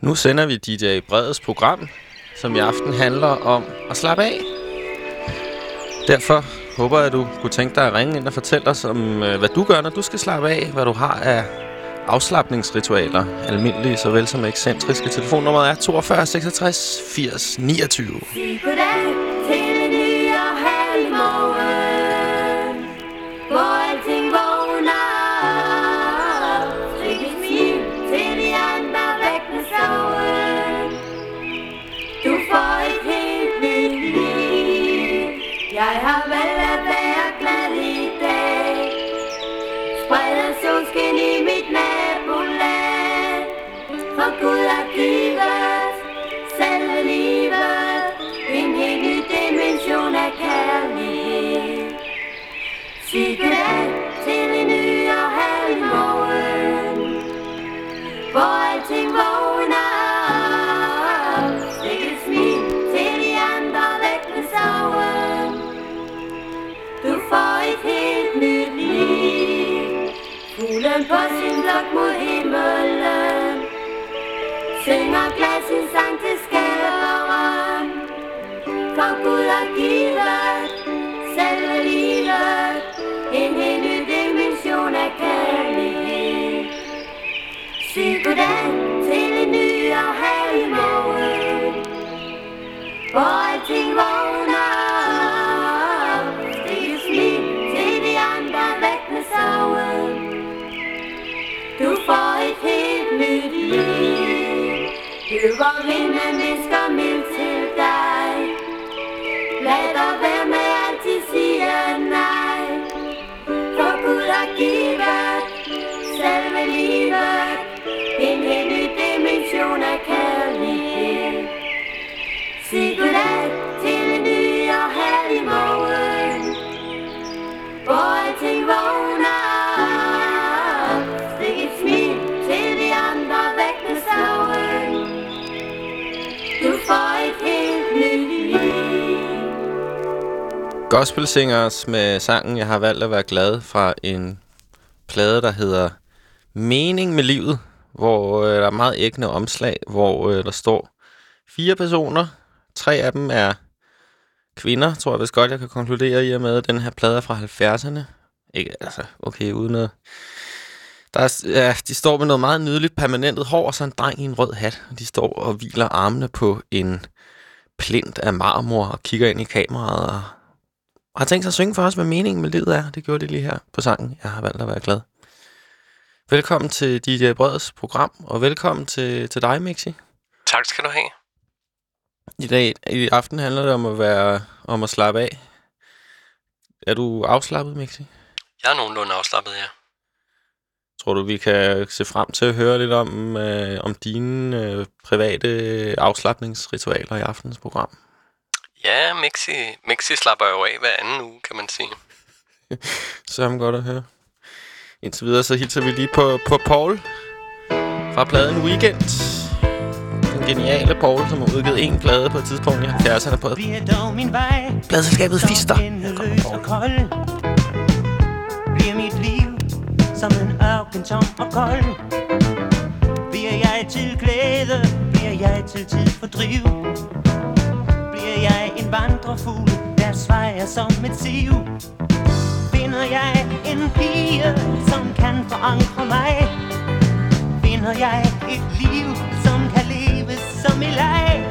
Nu sender vi DJ Breds program, som i aften handler om at slappe af. Derfor håber jeg, at du kunne tænke dig at ringe ind og fortælle os om, øh, hvad du gør, når du skal slappe af. Hvad du har af afslappningsritualer, almindelige såvel som ekscentriske. Telefonnummeret er 42 66 80 29. Fuglen på sin blok mod himmelen. Synger glasset sang til skaberen Kom Gud har givet selve Sig goddag til en ny og herlig morgen Hvor alting vågner Stik et smil til de andre væk med sorgen du får et helt nyt liv. Løber vinden visker mild til dig. Lad dig Gospelsingers med sangen Jeg har valgt at være glad fra en plade, der hedder Mening med livet, hvor øh, der er meget ægne omslag, hvor øh, der står fire personer. Tre af dem er kvinder, tror jeg vist godt, jeg kan konkludere i og med, at den her plade er fra 70'erne. Ikke, altså, okay, uden at... Der er, ja, de står med noget meget nydeligt permanentet hår, og så en dreng i en rød hat. De står og hviler armene på en plint af marmor og kigger ind i kameraet og og har tænkt sig at synge for os, hvad meningen med livet er. Det gjorde de lige her på sangen. Jeg har valgt at være glad. Velkommen til DJ Brøds program, og velkommen til, til dig, Mixi. Tak skal du have. I dag, i aften handler det om at være om at slappe af. Er du afslappet, Mixi? Jeg er nogenlunde afslappet, ja. Tror du, vi kan se frem til at høre lidt om, øh, om dine øh, private afslappningsritualer i aftens program? Ja, Mixi, Mixi slapper jo af hver anden uge, kan man sige. så er godt at høre. Indtil videre, så hilser vi lige på, på Paul fra pladen Weekend. Den geniale Paul, som har udgivet en plade på et tidspunkt i 70'erne på pladselskabet Fister. Kold. Bliver mit liv som en ørken tom og kold Bliver jeg til glæde, bliver jeg til tid fordriv vandrefugle, der svejer som et siv. Finder jeg en pige, som kan forankre mig. Finder jeg et liv, som kan leves som i leg.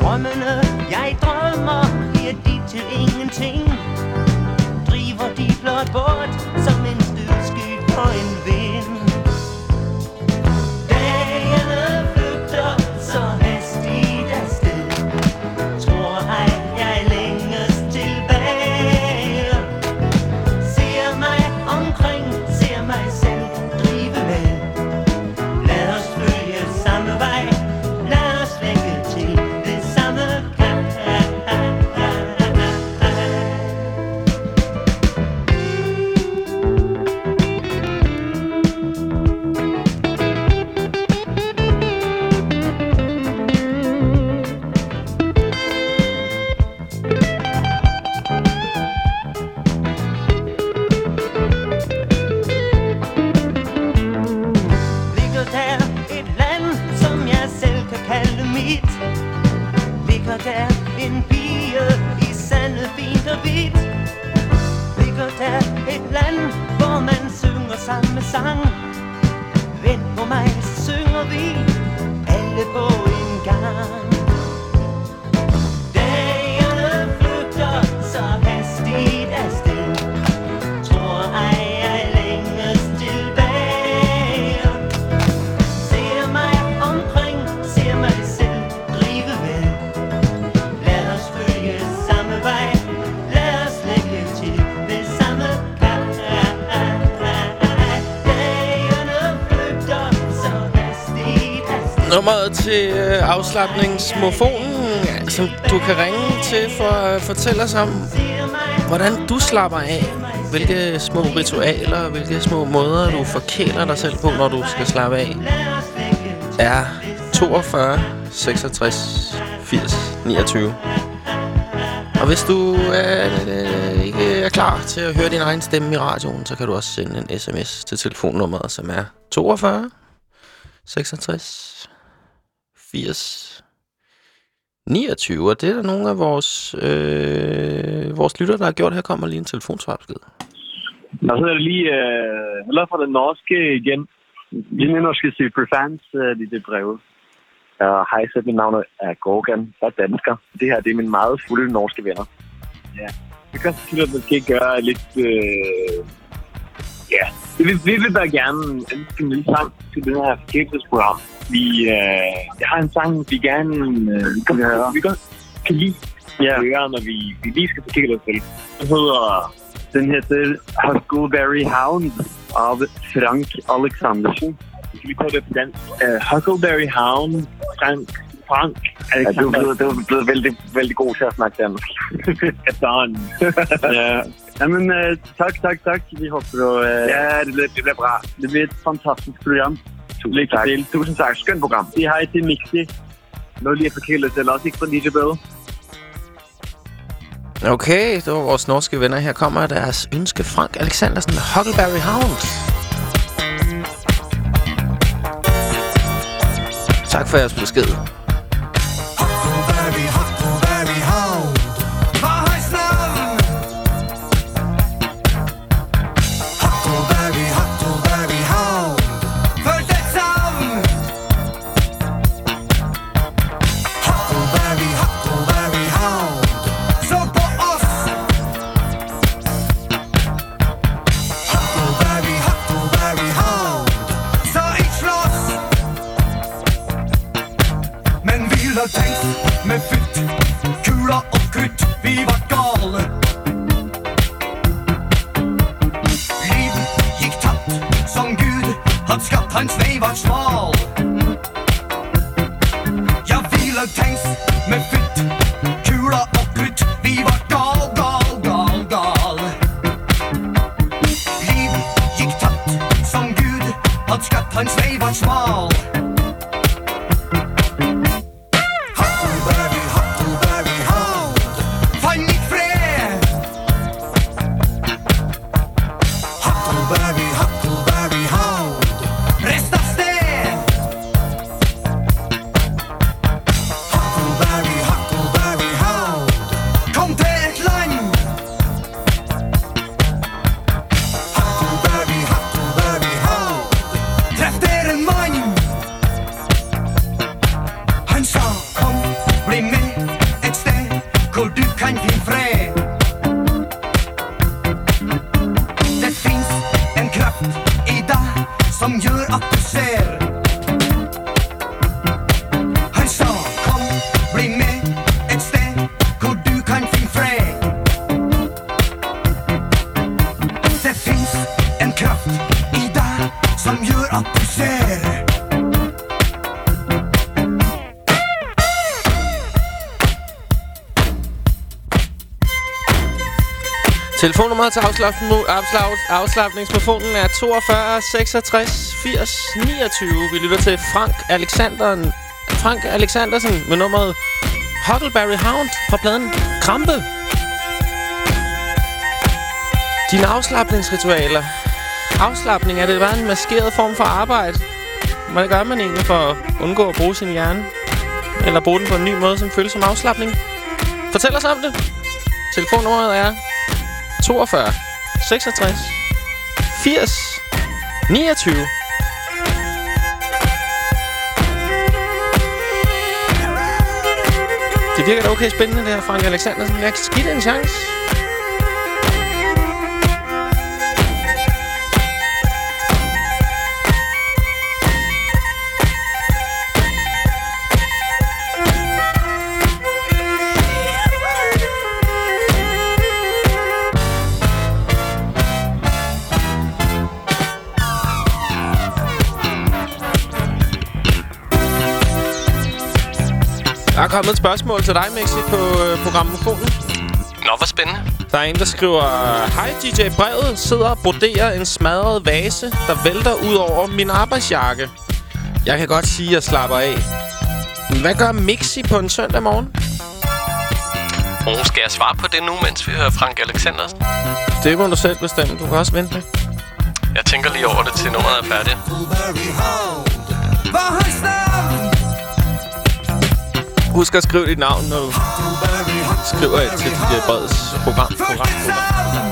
Drømmene, jeg drømmer, bliver de til ingenting. Driver de blot bort, som en støvsky på en vind. Nummeret til øh, afslappningsmofonen, som du kan ringe til for at øh, fortælle os om, hvordan du slapper af. Hvilke små ritualer, hvilke små måder, du forkæler dig selv på, når du skal slappe af, er 42 66 80 29. Og hvis du øh, øh, ikke er klar til at høre din egen stemme i radioen, så kan du også sende en sms til telefonnummeret, som er 42 66 80 29. Og det er der nogle af vores, øh, vores lytter, der har gjort. Her kommer lige en telefonsvarbesked. Og hedder er det lige øh, eller fra den norske igen. Mine norske superfans, øh, de det brev. Uh, hej, så mit navn er Gorgan. Jeg er dansker. Det her det er mine meget fulde norske venner. Ja. Det kan selvfølgelig måske gøre lidt... Øh, ja, vi vi vil bare gerne ønske en lille sang til det her forkælelsesprogram. Vi, øh, jeg har en sang, vi gerne øh, vi kan høre. Vi godt kan lide ja. at høre, når vi, vi lige skal forkæle os selv. Den hedder den heter Huckleberry Hound av Frank Alexandersen. Skal vi prøve det på dansk? Uh, Huckleberry Hound, Frank, Frank Alexandersen. Ja, du, er blevet, du er blevet vældig, vældig god til at snakke dansk. Efterhånden. ja. Jamen, uh, tak, tak, tak. Vi håber, uh, ja, det bliver, det bliver bra. Det bliver et fantastisk program. Tusind tak. Til. Tusind tak. Skønt program. Det har til Mixi. Noget lige at forkæle til, også ikke fra DJ Bell. Okay, det var vores norske venner. Her kommer deres ønske. Frank Alexandersen med Huckleberry Hound. Tak for jeres besked. Telefonnummeret til afslappningsmofonen er 42 66 80 29. Vi lytter til Frank Alexandersen, Frank Alexandersen med nummeret Huckleberry Hound fra pladen Krampe. Dine afslappningsritualer. Afslappning, er det bare en maskeret form for arbejde? Hvad gør man egentlig for at undgå at bruge sin hjerne? eller bruge den på en ny måde, som føles som afslappning? Fortæl os om det. Telefonnummeret er 42 66 80 29. Det virker da okay spændende, det her, Frank Alexandersen. Jeg skal give det en chance. Kommet et spørgsmål til dig, Mixi, på øh, programmofonen. Nå, hvor spændende. Der er en, der skriver... Hej DJ Brevet sidder og broderer en smadret vase, der vælter ud over min arbejdsjakke. Jeg kan godt sige, at jeg slapper af. Men hvad gør Mixi på en søndag morgen? Og skal jeg svare på det nu, mens vi hører Frank Alexandersen? Det må du selv bestemme. Du kan også vente lidt. Jeg tænker lige over det til nummeret er færdigt. Husk at skrive dit navn, når du skriver et til dit øh, Breds program. program, program.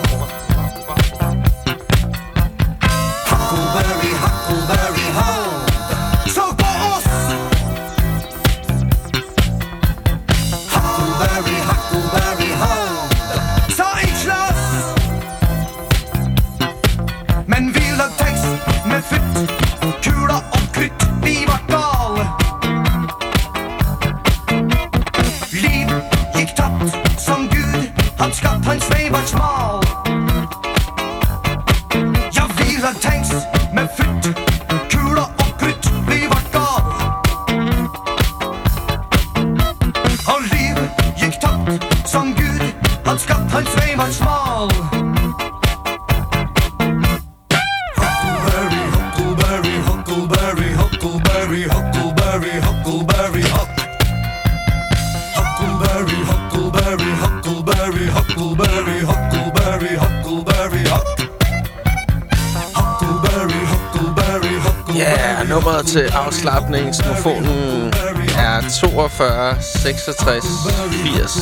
Til afslappningsmofonen er 42 66 80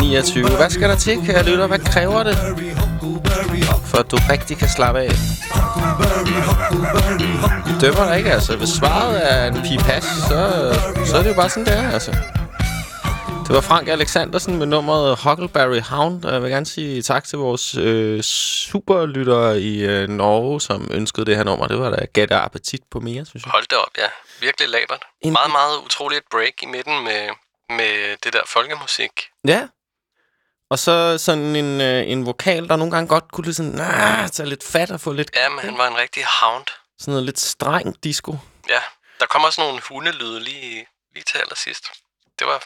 29. Hvad skal der til, kære lytter? Hvad kræver det, for at du rigtig kan slappe af? Vi dømmer dig ikke, altså. Hvis svaret er en pipas, så, så er det jo bare sådan, det er, altså. Det var Frank Alexandersen med nummeret Huckleberry Hound. Og jeg vil gerne sige tak til vores øh, superlyttere i øh, Norge, som ønskede det her nummer. Det var da gætte appetit på mere, synes jeg. Hold det op, ja. Virkelig labert. En- Meget, meget utroligt break i midten med, med det der folkemusik. Ja. Og så sådan en, øh, en vokal, der nogle gange godt kunne sådan, nah, tage lidt fat og få lidt Ja, men han var en rigtig hound. sådan noget lidt streng disco. Ja, der kom også nogle hundelyde lige, lige til allersidst. Det var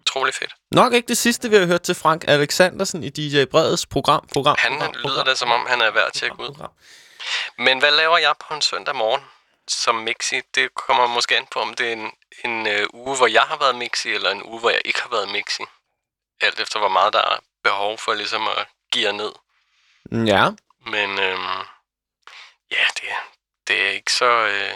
utrolig fedt. Nok ikke det sidste, vi har hørt til Frank Alexandersen i DJ Breds program. program Han program, lyder program, da, som om han er værd at tjekke ud. program. Men hvad laver jeg på en søndag morgen som mixi? Det kommer måske an på, om det er en, en øh, uge, hvor jeg har været mixi, eller en uge, hvor jeg ikke har været mixi. Alt efter, hvor meget der er behov for ligesom at give ned. Ja. Men øhm, ja, det, det er ikke så, øh,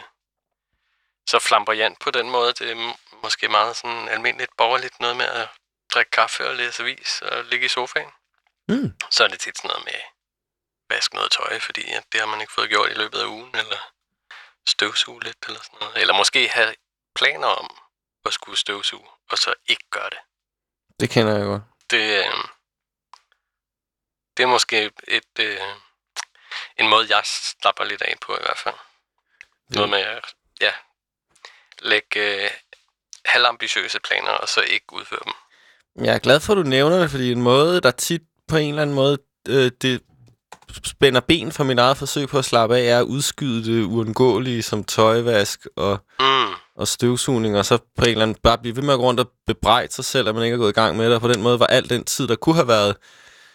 så flamboyant på den måde. Det er måske meget sådan almindeligt borgerligt noget med at drikke kaffe og læse avis og ligge i sofaen. Mm. Så er det tit sådan noget med vaske noget tøj, fordi at det har man ikke fået gjort i løbet af ugen, eller støvsuge lidt eller sådan noget. Eller måske have planer om at skulle støvsuge, og så ikke gøre det. Det kender jeg godt. Det, øh, det er måske et, øh, en måde, jeg slapper lidt af på i hvert fald. Ja. Noget med at ja, lægge øh, halvambitiøse planer, og så ikke udføre dem. Jeg er glad for, at du nævner det, fordi en måde, der tit på en eller anden måde, øh, det spænder ben for mit eget forsøg på at slappe af, er at udskyde det uundgåelige som tøjvask og, Mm. og støvsugning, og så på en eller anden bare blive ved med at gå rundt og bebrejde sig selv, at man ikke er gået i gang med det, og på den måde var al den tid, der kunne have været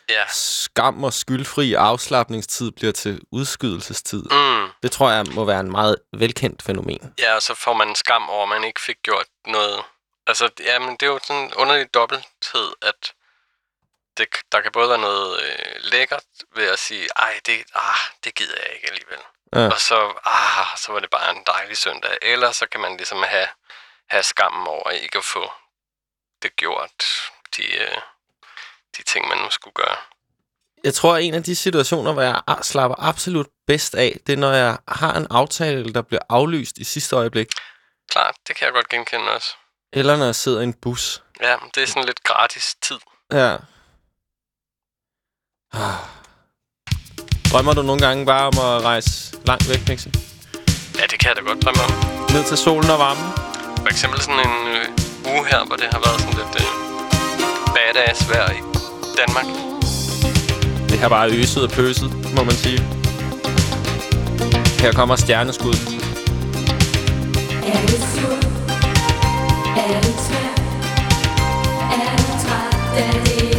Ja. skam og skyldfri afslappningstid, bliver til udskydelsestid. Mm. Det tror jeg må være en meget velkendt fænomen. Ja, og så får man en skam over, at man ikke fik gjort noget. Altså, ja, men det er jo sådan en underlig dobbelthed, at det, der kan både være noget øh, lækkert ved at sige, ej, det, ah, det gider jeg ikke alligevel. Ja. Og så, ah, så var det bare en dejlig søndag. Eller så kan man ligesom have, have skammen over ikke at få det gjort, de, øh, de ting, man nu skulle gøre. Jeg tror, at en af de situationer, hvor jeg slapper absolut bedst af, det er, når jeg har en aftale, der bliver aflyst i sidste øjeblik. Klart, det kan jeg godt genkende også. Eller når jeg sidder i en bus. Ja, det er sådan lidt gratis tid. Ja. Ah. Drømmer du nogle gange bare om at rejse langt væk, Mixi? Ja, det kan jeg da godt drømme om. Ned til solen og varmen? For eksempel sådan en øh, uge her, hvor det har været sådan lidt øh, badass vejr i Danmark. Det har bare øset og pøset, må man sige. Her kommer stjerneskud. Er du sur? Er du tvær? Er du træt af det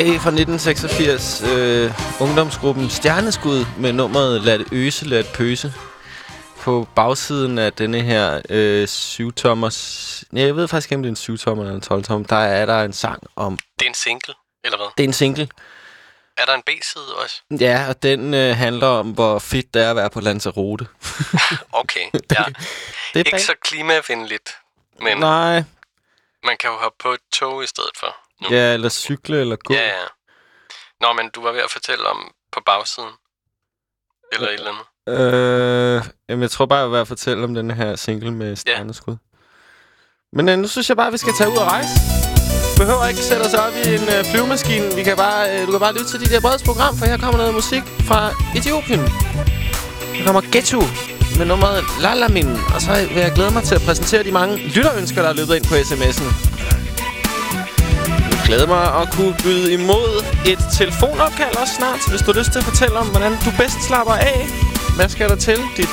Okay, fra 1986. Øh, ungdomsgruppen Stjerneskud med nummeret Lad det øse, lad det pøse. På bagsiden af denne her øh, 7-tommers... Ja, jeg ved faktisk ikke, om det er en 7-tommer eller en 12-tommer. Der er der en sang om... Det er en single, eller hvad? Det er en single. Er der en B-side også? Ja, og den øh, handler om, hvor fedt det er at være på Lanzarote. Okay, ja. Det Ikke så klimavenligt, men Nej. man kan jo hoppe på et tog i stedet for. Nu. Ja, eller cykle, eller gå. ja, ja. Nå, men du var ved at fortælle om på bagsiden. Eller et eller andet. Øh, jamen, jeg tror bare, jeg vil være at fortælle om den her single med stjerneskud. Men øh, nu synes jeg bare, at vi skal tage ud og rejse. Behøver ikke sætte os op i en øh, flyvemaskine. Vi kan bare, øh, du kan bare lytte til dit der breds program, for her kommer noget musik fra Etiopien. Her kommer Ghetto med nummeret Lalamin. Og så vil jeg glæde mig til at præsentere de mange lytterønsker, der er løbet ind på sms'en glæde mig at kunne byde imod et telefonopkald også snart, hvis du har lyst til at fortælle om, hvordan du bedst slapper af. Hvad skal der til? Dit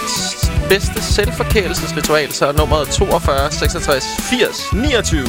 bedste selvforkælelsesritual, så er nummeret 42 66 80 29.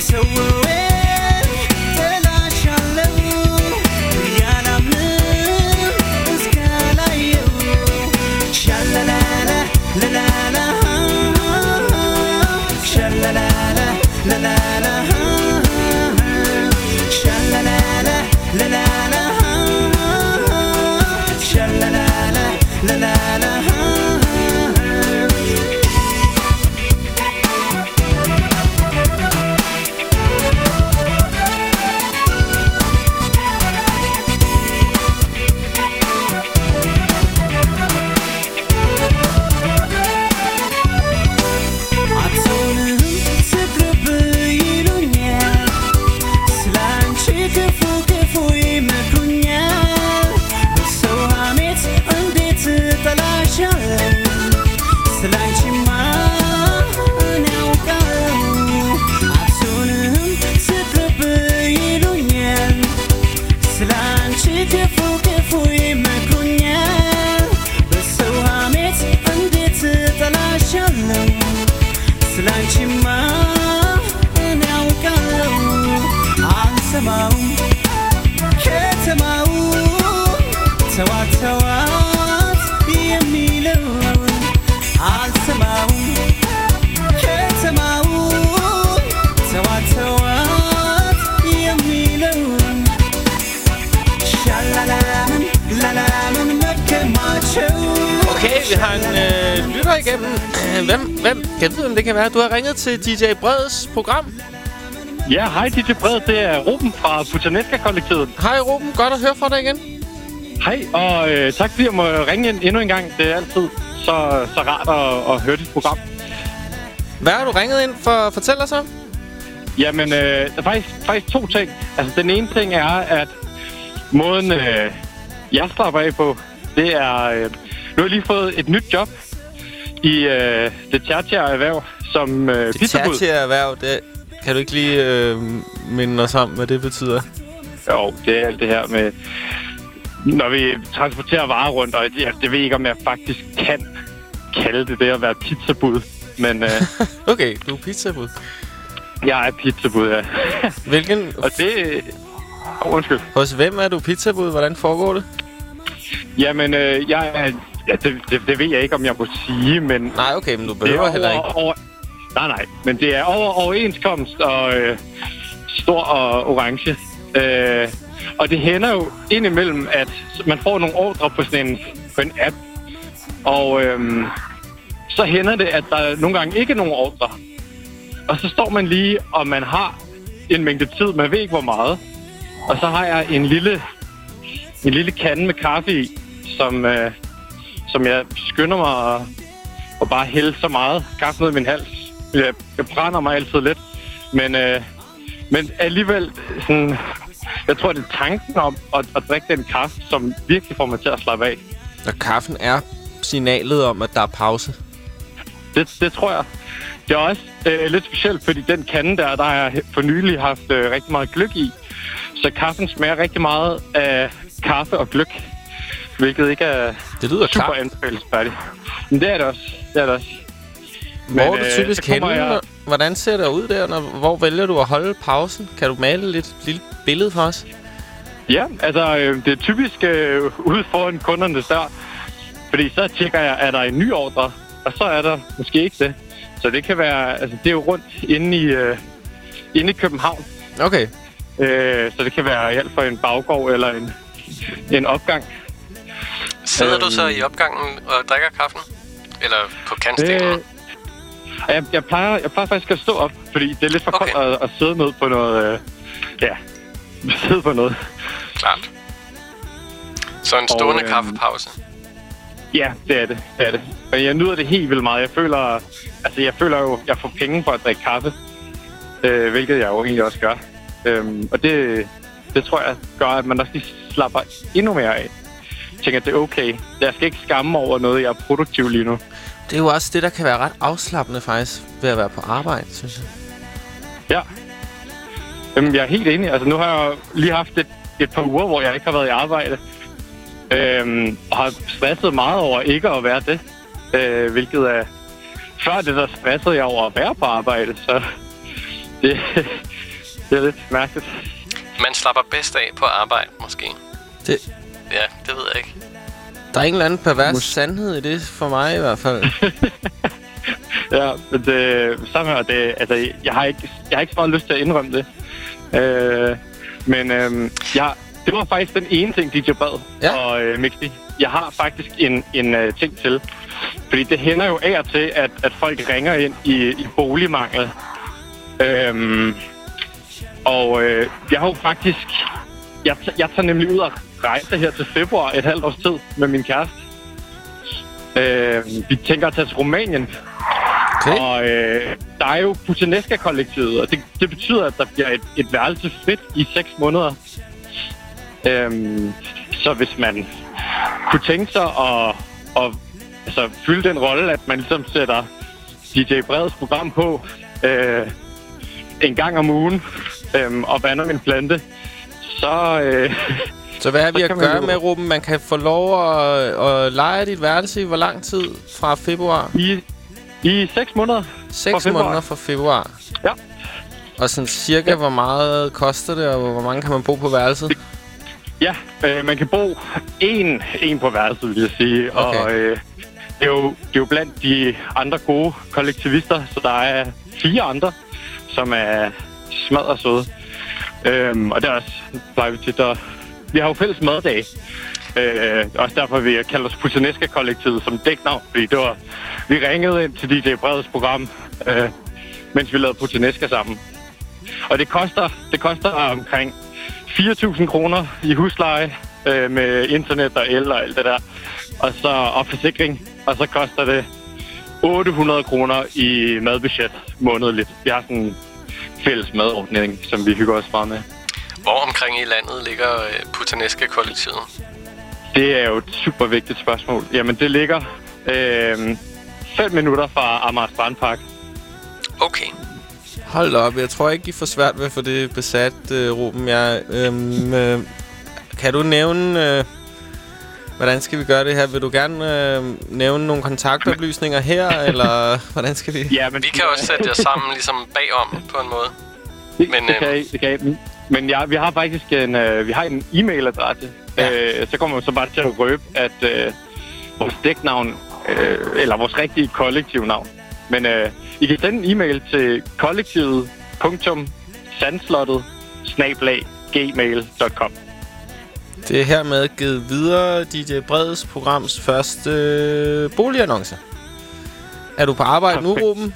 so whoa. Til DJ Breds program. Ja, hej DJ Bred, det er Ruben fra Putaneska-kollektivet. Hej Ruben, godt at høre fra dig igen. Hej, og øh, tak fordi jeg må ringe ind endnu en gang. Det er altid så, så rart at, at høre dit program. Hvad har du ringet ind for at fortælle os om? Jamen, øh, der er faktisk, faktisk to ting. Altså, den ene ting er, at måden, øh, jeg slapper af på, det er... Øh, nu har jeg lige fået et nyt job i øh, det tertiære erhverv som øh, Det pizzabud. tertiære erhverv, det kan du ikke lige øh, minde os om, hvad det betyder? Jo, det er alt det her med... Når vi transporterer varer rundt, og jeg, det ved jeg ikke, om jeg faktisk kan kalde det det at være pizzabud. Men øh, Okay, du er pizzabud. jeg er pizzabud, ja. Hvilken, og det... Oh, undskyld. hos hvem er du pizzabud? Hvordan foregår det? Jamen, øh, jeg er... Ja, det, det, det ved jeg ikke, om jeg må sige, men... Nej, okay, men du det behøver er heller over, ikke. Over, nej, nej, men det er over overenskomst og øh, stor og orange. Øh, og det hænder jo indimellem, at man får nogle ordre på sådan en, på en app. Og øh, så hænder det, at der nogle gange ikke er nogen ordre. Og så står man lige, og man har en mængde tid, man ved ikke hvor meget. Og så har jeg en lille, en lille kande med kaffe i, som, øh, som jeg skynder mig at, at bare hælde så meget kaffe ned i min hals. Jeg, jeg brænder mig altid lidt. Men, øh, men alligevel, sådan, jeg tror, det er tanken om at, at drikke den kaffe, som virkelig får mig til at slappe af. Og kaffen er signalet om, at der er pause. Det, det tror jeg. Det er også øh, lidt specielt, fordi den kande der, der har jeg for nylig haft øh, rigtig meget gløk i. Så kaffen smager rigtig meget af kaffe og gløk. Hvilket ikke er Det lyder super anbefalesværdigt. Men det er det også. Det er det også. Hvor er du øh, typisk henne? jeg- Hvordan ser det ud der? Når, hvor vælger du at holde pausen? Kan du male lidt lille billede for os? Ja, altså øh, det er typisk øh, ude foran kundernes dør. Fordi så tjekker jeg, er der en ny ordre, og så er der måske ikke det. Så det kan være, altså det er jo rundt inde i, øh, inde i København. Okay. Øh, så det kan være alt fra en baggård eller en, en opgang. Sidder Øhm. du så i opgangen og drikker kaffen? Eller på kantstenen? Øh, jeg, jeg, plejer, jeg plejer faktisk at stå op, fordi det er lidt for Okay. koldt at, at sidde ned på noget... Øh, ja, sidde på noget. Klart. Så en stående øhm, kaffepause. Ja, det er det. det, er det. Men jeg nyder det helt vildt meget. Jeg føler, altså jeg føler jo, jeg får penge for at drikke kaffe. Øh, hvilket jeg jo egentlig også gør. Øhm, og det, det tror jeg gør, at man også lige slapper endnu mere af. Jeg tænker, at det er okay. Jeg skal ikke skamme over noget, jeg er produktiv lige nu. Det er jo også det, der kan være ret afslappende faktisk ved at være på arbejde, synes jeg. Ja. Jamen, jeg er helt enig. Altså, nu har jeg lige haft et, et par uger, hvor jeg ikke har været i arbejde. Øhm, og har stresset meget over ikke at være det. Øh, hvilket er... Før det der stressede jeg over at være på arbejde, så det, det er lidt mærkeligt. Man slapper bedst af på arbejde, måske. Det, Ja, det ved jeg ikke. Der er en eller anden pervers Mås- sandhed i det, for mig i hvert fald. Ja, men det, samme her, det, altså, jeg har, ikke, jeg har ikke så meget lyst til at indrømme det. Øh, men øh, jeg, det var faktisk den ene ting, DJ bad Ja. og øh, Mixi. Jeg har faktisk en, en øh, ting til. Fordi det hænder jo af og til, at, at folk ringer ind i, i boligmangel. Øhm, og øh, jeg har jo faktisk... Jeg, jeg tager nemlig ud og rejse her til februar et halvt års tid med min kæreste. Øh, vi tænker at tage til Rumænien. Okay. Og øh, der er jo Putanesca-kollektivet, og det, det betyder, at der bliver et, et værelse frit i seks måneder. Øhm, så hvis man kunne tænke sig at, at altså, fylde den rolle, at man ligesom sætter DJ Breds program på øh, en gang om ugen øh, og vander min plante, så... Øh, Så hvad er vi at gøre med, Ruben? Man kan få lov at, at lege dit værelse i hvor lang tid fra februar? i, I seks måneder. 6 februar. måneder fra februar. Ja. Og sådan cirka, Ja. hvor meget koster det, og hvor mange kan man bo på værelset? Ja, øh, man kan bo en, en på værelset, vil jeg sige. Okay. Og øh, det, er jo, det er jo blandt de andre gode kollektivister, så der er fire andre, som er smadret søde. Øhm, og der også, plejer vi tit at... Vi har jo fælles maddag. Øh, også derfor vi kalder os Putineska kollektivet som dæknavn, fordi det var... Vi ringede ind til DJ Breds program, øh, mens vi lavede Putineska sammen. Og det koster, det koster omkring 4.000 kroner i husleje øh, med internet og el og alt det der. Og så og forsikring. Og så koster det 800 kroner i madbudget månedligt. Vi har sådan fælles madordning, som vi hygger os meget med. Hvor omkring i landet ligger øh, Putanesca-kollektivet? Det er jo et super vigtigt spørgsmål. Jamen, det ligger øh, 5 minutter fra Amager Strandpark. Okay. Hold op, jeg tror ikke, I får svært ved at få det besat, uh, Ruben. Jeg, øhm, øh, kan du nævne, øh, hvordan skal vi gøre det her? Vil du gerne øh, nævne nogle kontaktoplysninger her, eller hvordan skal vi? Ja, men Vi kan også sætte jer sammen ligesom bagom på en måde. Det, Men, det, øh, kan I, det kan I. Men ja, vi har faktisk en, øh, vi har en e-mailadresse. Ja. Øh, så kommer man så bare til at røbe, at øh, vores dæknavn, øh, eller vores rigtige kollektivnavn. Men øh, I kan sende en e-mail til kollektivet.sandslottet gmail.com. Det er hermed givet videre DJ Breds programs første øh, boligannonce. Er du på arbejde nu, Perfekt. Ruben?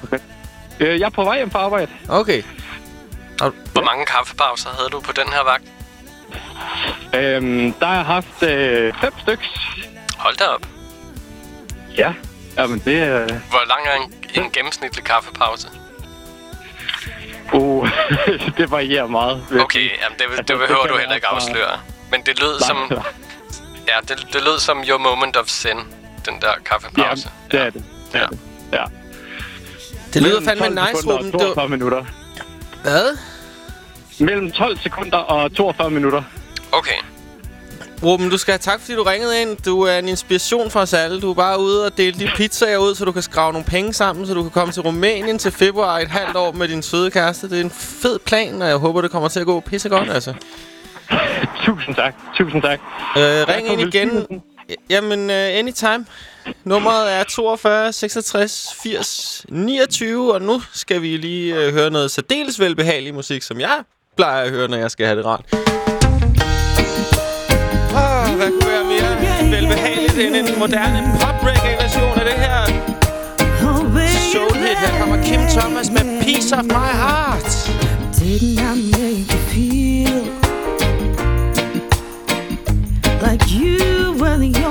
Øh, jeg er på vej hjem fra arbejde. Okay. Hvor mange kaffepauser havde du på den her vagt? Øhm, der har jeg haft øh, fem styks. Hold da op. Ja. Jamen, det er... Hvor lang er en, en gennemsnitlig kaffepause? Uh, det varierer meget. Okay, jamen det, Altså, det det behøver kan du heller ikke fra- afsløre. Men det lød som... Ja, det, det lød som Your Moment of Sin, den der kaffepause. Ja, det er det. det, ja. Er det. ja. Det lyder fandme nice, Ruben. 42 du... minutter. Hvad? Mellem 12 sekunder og 42 minutter. Okay. Ruben, du skal have tak, fordi du ringede ind. Du er en inspiration for os alle. Du er bare ude og dele de pizzaer ud, så du kan skrave nogle penge sammen, så du kan komme til Rumænien til februar et halvt år med din søde kæreste. Det er en fed plan, og jeg håber, det kommer til at gå pissegodt, altså. Tusind tak. Tusind tak. Øh, ring ind igen. Jamen, uh, anytime. Nummeret er 42 66 80 29, og nu skal vi lige uh, høre noget særdeles velbehagelig musik, som jeg plejer at høre, når jeg skal have det rart. Oh, hvad kunne være mere velbehageligt end en moderne pop-reggae-version af det her? Soulhit, her kommer Kim Thomas med Piece of My Heart. Didn't I make you feel like you were the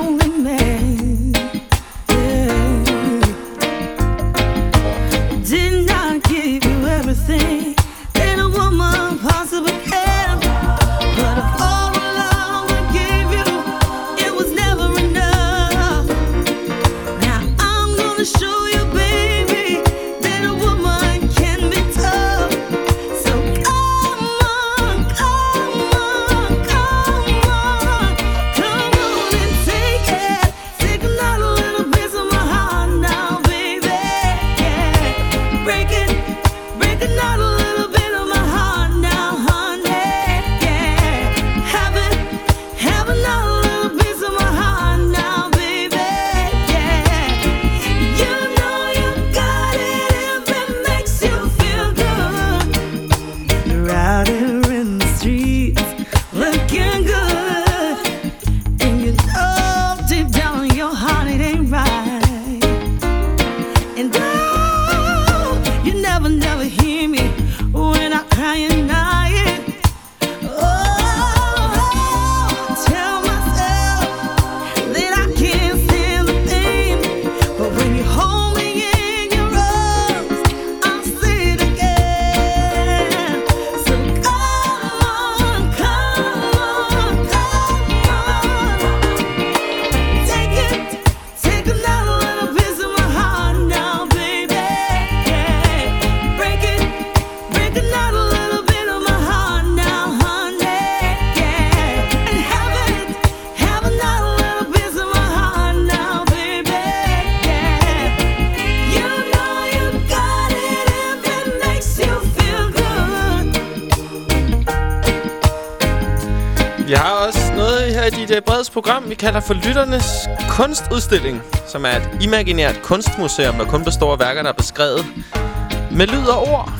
årets program, vi kalder for Lytternes Kunstudstilling, som er et imaginært kunstmuseum, der kun består af værker, der er beskrevet med lyd og ord.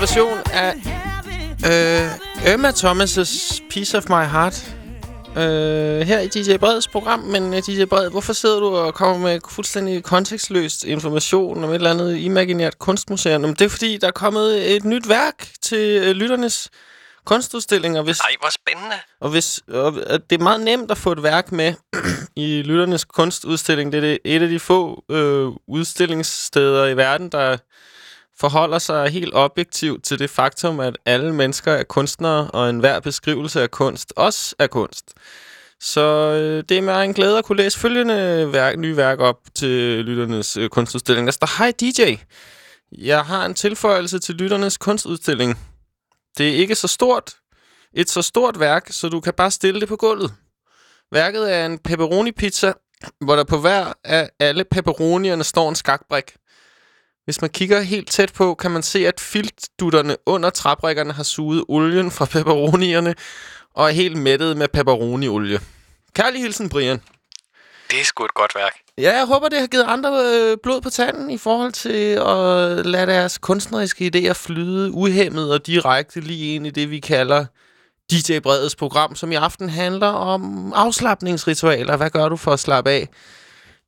version af øh, Emma Thomas' Piece of My Heart. Øh, her i DJ Breds program, men øh, DJ Bred, hvorfor sidder du og kommer med fuldstændig kontekstløst information om et eller andet imaginært kunstmuseum? Men det er fordi, der er kommet et nyt værk til øh, lytternes kunstudstilling. Og Hvis, Ej, hvor spændende. Og, hvis, og det er meget nemt at få et værk med i lytternes kunstudstilling. Det er det, et af de få øh, udstillingssteder i verden, der forholder sig helt objektivt til det faktum, at alle mennesker er kunstnere, og enhver beskrivelse af kunst også er kunst. Så øh, det er med en glæde at kunne læse følgende værk, nye værk op til lytternes øh, kunstudstilling. Der står, hej DJ, jeg har en tilføjelse til lytternes kunstudstilling. Det er ikke så stort, et så stort værk, så du kan bare stille det på gulvet. Værket er en pepperoni-pizza, hvor der på hver af alle pepperonierne står en skakbrik. Hvis man kigger helt tæt på, kan man se, at filtdutterne under træbrikkerne har suget olien fra pepperonierne og er helt mættet med pepperoni-olie. Kærlig hilsen, Brian. Det er sgu et godt værk. Ja, jeg håber, det har givet andre øh, blod på tanden i forhold til at lade deres kunstneriske idéer flyde uhæmmet og direkte lige ind i det, vi kalder DJ Breds program, som i aften handler om afslappningsritualer. Hvad gør du for at slappe af?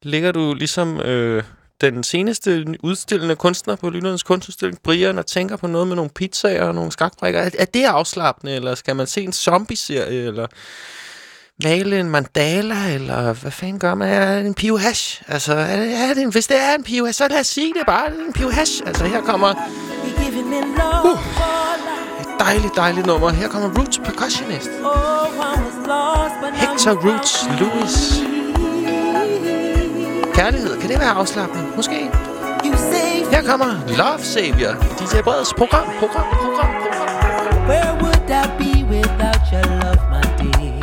Ligger du ligesom øh, den seneste udstillende kunstner på Lytternes kunstudstilling, Brian, og tænker på noget med nogle pizzaer og nogle skakbrikker? Er, er det afslappende, eller skal man se en zombie-serie, eller male en mandala, eller hvad fanden gør man? Er det en piohash? Altså, er det, er det en, hvis det er en piohash, så lad os sige det bare. Det er en piohash. Altså, her kommer Uh. et dejligt, dejligt nummer. Her kommer Roots Percussionist. Hector Roots Lewis. Kærlighed, kan det være afslappende? Måske. Her kommer Love Savior. DJ Breds program, program, program, program. Where would I be without your love, my dear?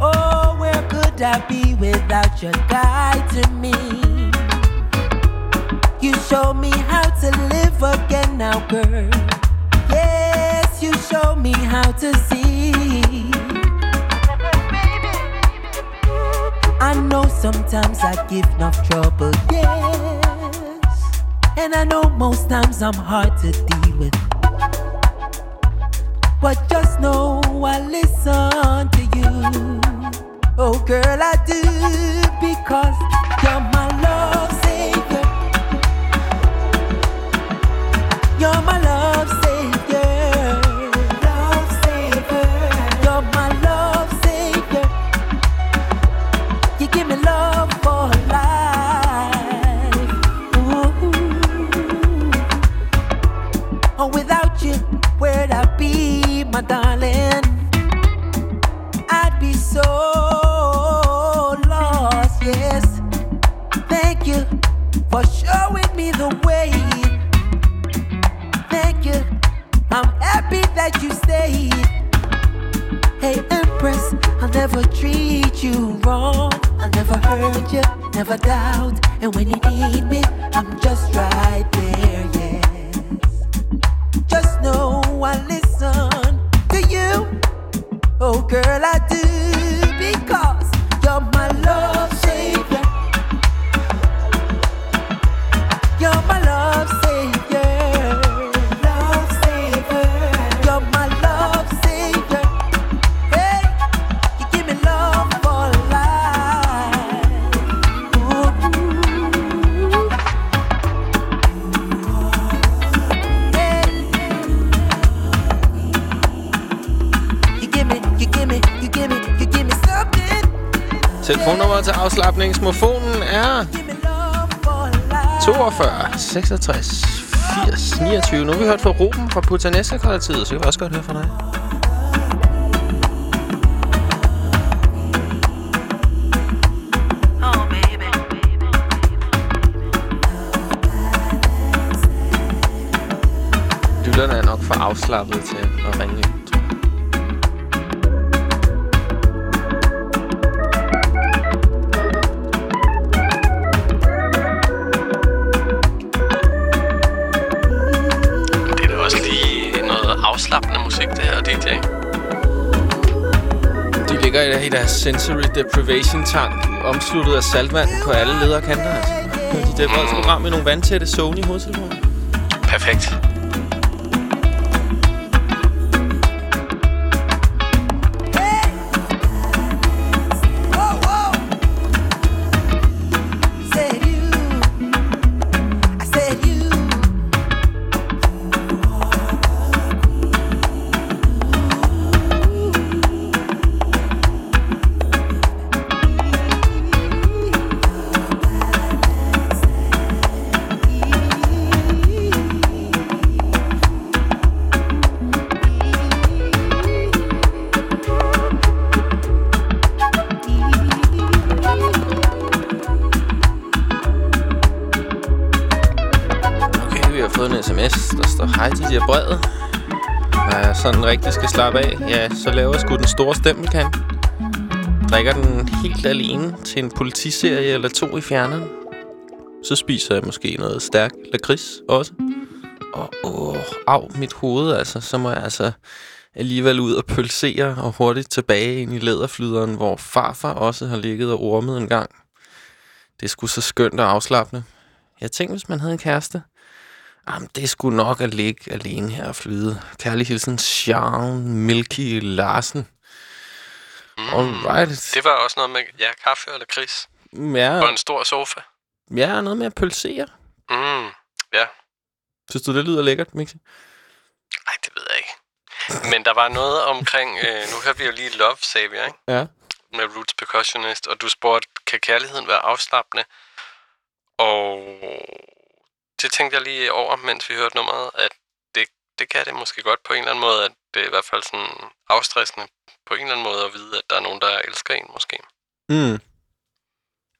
Oh, where could I be without your guide to me? You show me how to live again now, girl. Yes, you show me how to see. I know sometimes I give enough trouble, yes. And I know most times I'm hard to deal with. But just know I listen to you. Oh, girl, I do because you're my love savior. You're my love savior. The way. Thank you. I'm happy that you stayed. Hey, Empress, I'll never treat you wrong. I'll never hurt you, never doubt. And when you need me, I'm just right there, yes. Just know I listen to you. Oh, girl, I do afslappningsmofonen er 42 66 80 29. Nu har vi hørt fra Ruben fra Putanesca-kollektivet, så kan vi også godt høre fra dig. Lytterne er nok for afslappet til at ringe. I deres sensory deprivation tank, omsluttet af saltvand på alle lederkanter. Altså. Det er et program med nogle vandtætte Sony hovedtelefoner. Perfekt. Ja, så laver jeg sgu den store stempelkan. Drikker den helt alene til en politiserie eller to i fjerneren. Så spiser jeg måske noget stærk lakrids også. Og åh, af mit hoved altså, så må jeg altså alligevel ud og pølsere og hurtigt tilbage ind i læderflyderen, hvor farfar også har ligget og ormet en gang. Det skulle så skønt og afslappende. Jeg tænkte, hvis man havde en kæreste. Jamen, det skulle nok at ligge alene her og flyde. Kærlig hilsen, Sharon Milky Larsen. Mm. Alright. Det var også noget med, ja, kaffe eller kris. Ja, Og en stor sofa. ja, noget med at pølsere. Mm. Ja, Synes du, det lyder lækkert, Mixi? ej, det ved jeg ikke. Men der var noget omkring, øh, nu hørte vi jo lige Love Savior, ikke? Ja. med Roots Percussionist, og du spurgte, kan kærligheden være afslappende? Og det tænkte jeg lige over, mens vi hørte nummeret, at det, det kan det måske godt på en eller anden måde, at det er i hvert fald sådan afstressende på en eller anden måde at vide, at der er nogen, der elsker en måske. Mm.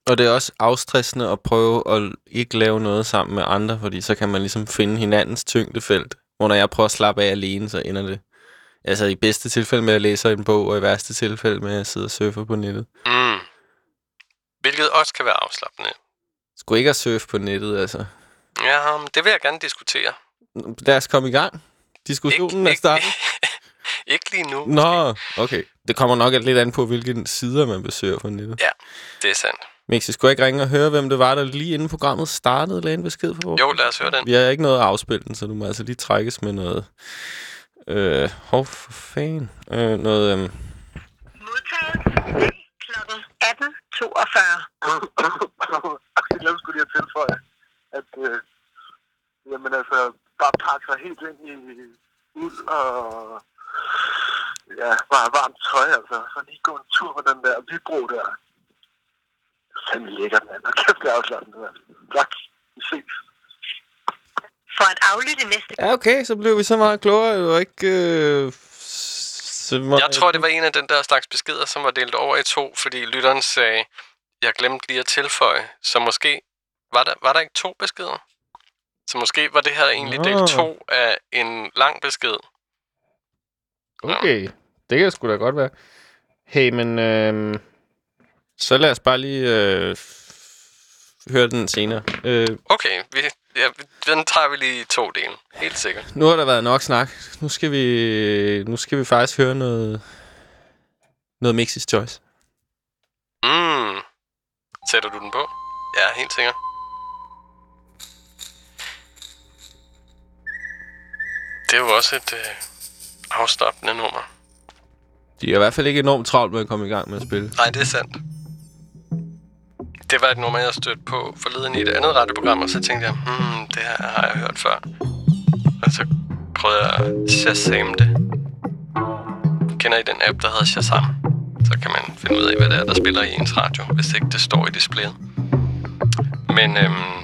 Og det er også afstressende at prøve at ikke lave noget sammen med andre, fordi så kan man ligesom finde hinandens tyngdefelt. Hvor når jeg prøver at slappe af alene, så ender det altså i bedste tilfælde med at læse en bog, og i værste tilfælde med at sidde og surfe på nettet. Mm. Hvilket også kan være afslappende. Skulle ikke at surfe på nettet, altså. Ja, men det vil jeg gerne diskutere. Lad os komme i gang. Diskussionen er startet. ikke lige nu. Nå, okay. Det kommer nok lidt an på, hvilke sider man besøger på nettet. Ja, det er sandt. Mixi, skulle jeg ikke ringe og høre, hvem det var, der lige inden programmet startede, lagde en besked på? Jo, lad os høre den. Vi har ikke noget at afspille den, så du må altså lige trækkes med noget... Øh, hov, for fan. Øh, noget... Øh, Modtaget klokken 18.42. Jeg glemte skulle lige at tilføje, at øh, jamen altså, bare pakke sig helt ind i uld og ja, bare varmt tøj, altså. Så lige gå en tur på den der vibro der. Fandme lækkert, mand. Og kæft, det er afslappende, mand. Tak. Vi ses. For at aflytte næste ja, okay, så blev vi så meget klogere. Det var ikke... Øh, så Jeg tror, det var en af den der slags beskeder, som var delt over i to, fordi lytteren sagde, jeg glemte lige at tilføje. Så måske, var der, var der ikke to beskeder? Så måske var det her egentlig del Nå. to af en lang besked. Okay, det kan sgu da godt være. Hey, men... Øh, så lad os bare lige øh, høre den senere. Øh, Okay, vi, ja, den tager vi lige i to dele. Helt sikkert. nu har der været nok snak. Nu skal vi, nu skal vi faktisk høre noget... Noget Mixis Choice. Mm. Sætter du den på? Ja, helt sikkert. Det er jo også et øh, afslappende nummer. De er i hvert fald ikke enormt travlt med at komme i gang med at spille. Nej, det er sandt. Det var et nummer, jeg stødte på forleden i et andet radioprogram, og så tænkte jeg, hmm, det her har jeg hørt før. Og så prøvede jeg at Shazam det. Kender I den app, der hedder Shazam? Så kan man finde ud af, hvad det er, der spiller i ens radio, hvis ikke det står i displayet. Men øhm,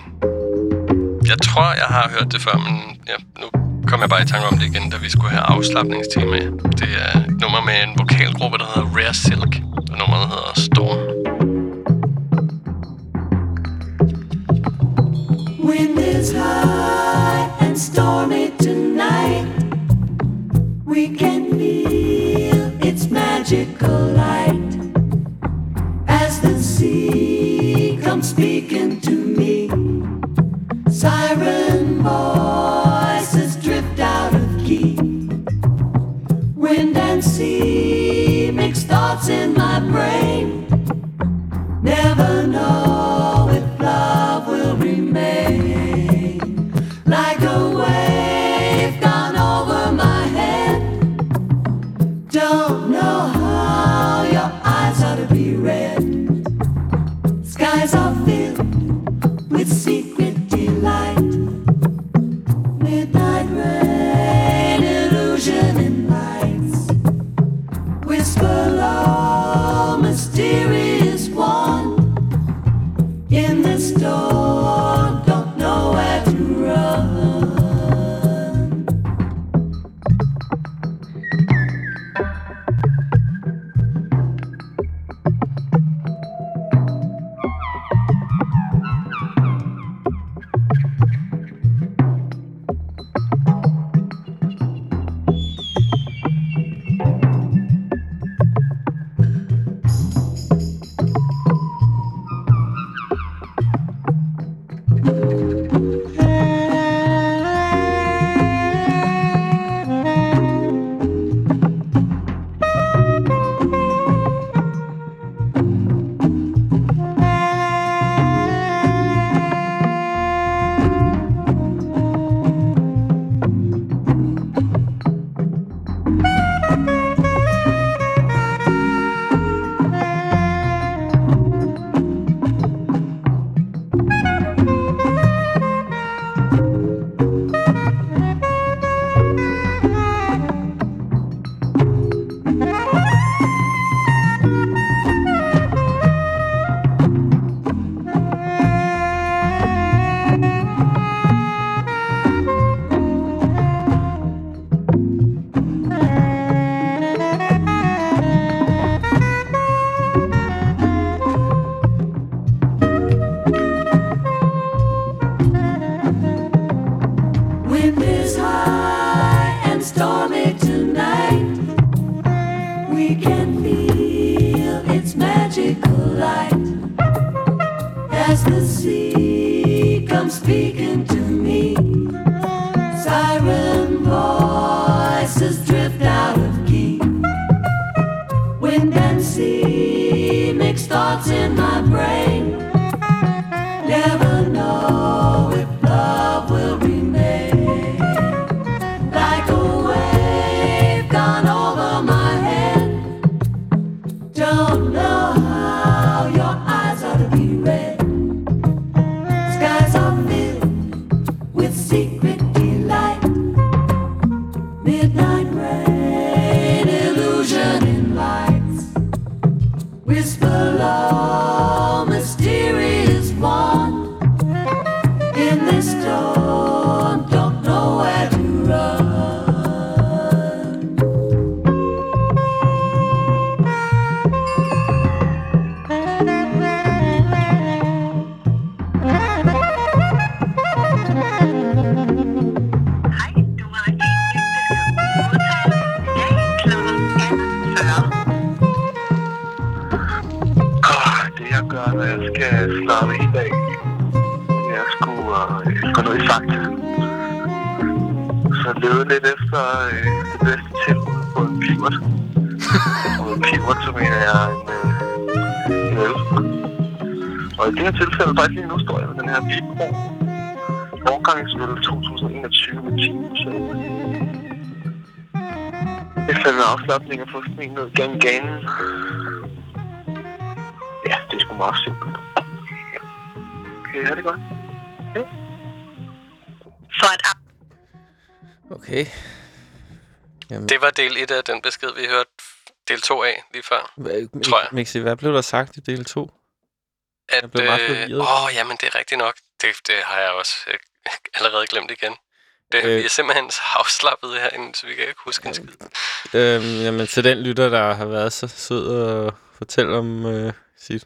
jeg tror, jeg har hørt det før, men ja, nu kom jeg bare i tanke om det igen, da vi skulle have afslappningstema. Det er et nummer med en vokalgruppe, der hedder Rare Silk, og nummeret hedder Storm. Wind is high and stormy tonight. We can feel its magical light as the sea comes speaking to me. Siren voices thoughts in my brain. Never know var del 1 af den besked, vi hørte del 2 af lige før. hvad, tror jeg. Mixi, hvad blev der sagt i del 2? At, Jeg blev meget øh. Åh, jamen det er rigtigt nok. Det, det har jeg også øh, allerede glemt igen. Det, Øh. øh. Vi er simpelthen så afslappet herinde, så vi kan ikke huske en skid. Øhm, jamen, til den lytter, der har været så sød og fortælle om øh, sit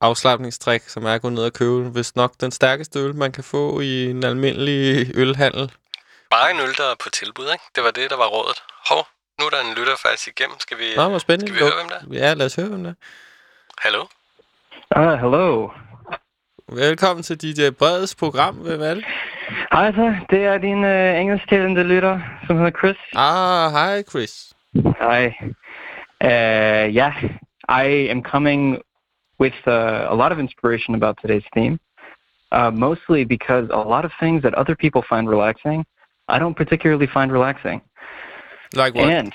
afslappningstrik, som er at gå ned og købe, hvis nok den stærkeste øl, man kan få i en almindelig ølhandel. Bare en øl, der er på tilbud, ikke? Det var det, der var rådet. Hov, nu er der en lytter faktisk igennem. Skal vi, Nå, hvor spændende. skal vi høre, hvem der er? Ja, lad os høre, hvem der er. Hallo? Ah, hello. Velkommen til DJ Breds program. Hvem er det? Hej så, det er din uh, engelsktalende lytter, som hedder Chris. Ah, hej Chris. Hi. Uh, yeah, I am coming with uh, a lot of inspiration about today's theme, uh, mostly because a lot of things that other people find relaxing, I don't particularly find relaxing. Like what? And,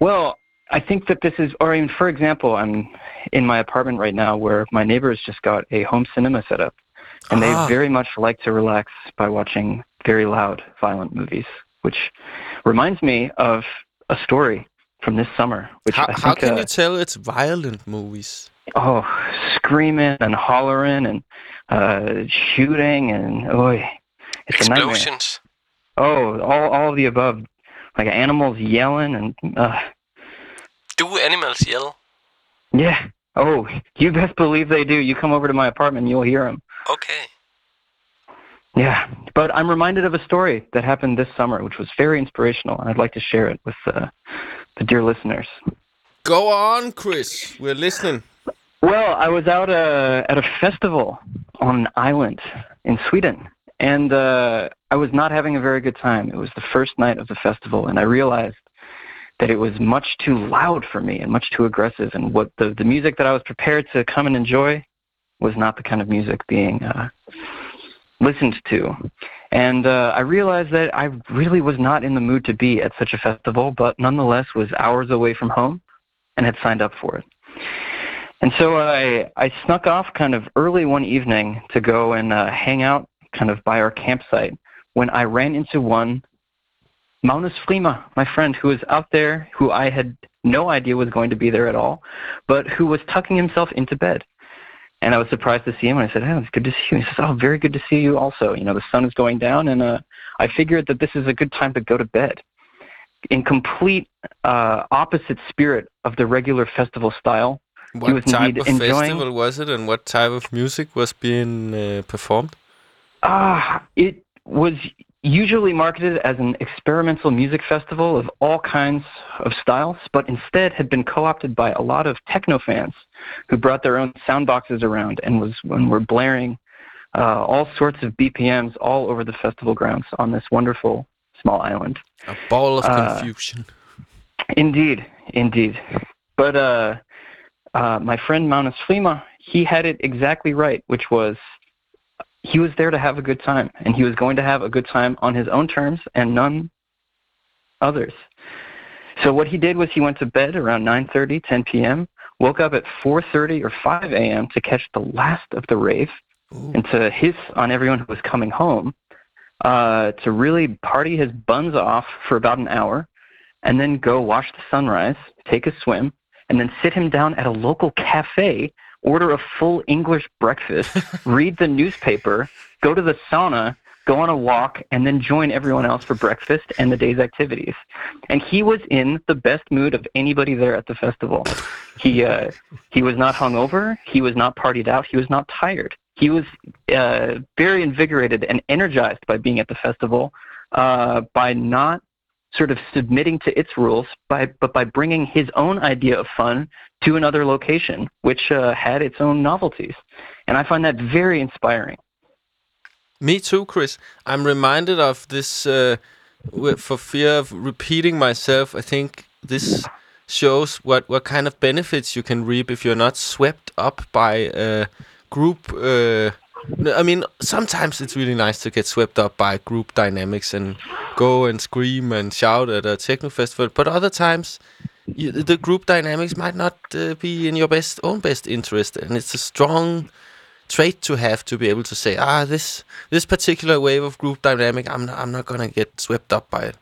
well, I think that this is, or even for example, I'm in my apartment right now where my neighbors just got a home cinema set up. And Ah. they very much like to relax by watching very loud, violent movies, which reminds me of a story from this summer, which how I how can uh, you tell it's violent movies? oh, screaming and hollering and uh, shooting and oh, it's a nightmare. Explosions. Oh, all all of the above, like animals yelling and uh, Do animals yell? yeah. Oh, you best believe they do. You come over to my apartment, you'll hear them. Okay. Yeah, but I'm reminded of a story that happened this summer, which was very inspirational, and I'd like to share it with uh, the dear listeners. Go on, Chris. We're listening. Well, I was out uh, at a festival on an island in Sweden, and uh, I was not having a very good time. It was the first night of the festival, and I realized that it was much too loud for me and much too aggressive, and what the, the music that I was prepared to come and enjoy was not the kind of music being uh, listened to. And uh, I realized that I really was not in the mood to be at such a festival, but nonetheless was hours away from home and had signed up for it. And so I, I snuck off kind of early one evening to go and uh, hang out kind of by our campsite when I ran into one, Magnus Flima, my friend, who was out there, who I had no idea was going to be there at all, but who was tucking himself into bed. And I was surprised to see him, and I said, "Oh, it's good to see you." He says, "Oh, very good to see you also. You know, the sun is going down, and uh, I figured that this is a good time to go to bed." In complete uh, opposite spirit of the regular festival style, What was type indeed of enjoying- festival was it, and what type of music was being uh, performed? Ah, it was usually marketed as an experimental music festival of all kinds of styles, but instead had been co-opted by a lot of techno fans who brought their own sound boxes around and was and were blaring uh, all sorts of BPMs all over the festival grounds on this wonderful small island. A ball of Uh, confusion. Indeed, indeed. But uh, uh, my friend Maunus Flima, he had it exactly right, which was he was there to have a good time, and he was going to have a good time on his own terms and none others. So what he did was he went to bed around 9:30, 10 p.m., woke up at 4:30 or 5 a.m. to catch the last of the rave, and to hiss on everyone who was coming home, uh, to really party his buns off for about an hour, and then go watch the sunrise, take a swim, and then sit him down at a local cafe, order a full English breakfast, read the newspaper, go to the sauna, go on a walk, and then join everyone else for breakfast and the day's activities. And he was in the best mood of anybody there at the festival. He uh, he was not hungover. He was not partied out. He was not tired. He was uh, very invigorated and energized by being at the festival, uh, by not sort of submitting to its rules, by but by bringing his own idea of fun to another location, which uh, had its own novelties. And I find that very inspiring. Me too, Chris. I'm reminded of this. Uh, for fear of repeating myself, I think this shows what what kind of benefits you can reap if you're not swept up by uh, group. I mean, sometimes it's really nice to get swept up by group dynamics and go and scream and shout at a techno festival. But other times, you, the group dynamics might not uh, be in your best own best interest, and it's a strong trait to have to be able to say, ah, this this particular wave of group dynamic, I'm not, I'm not gonna get swept up by it.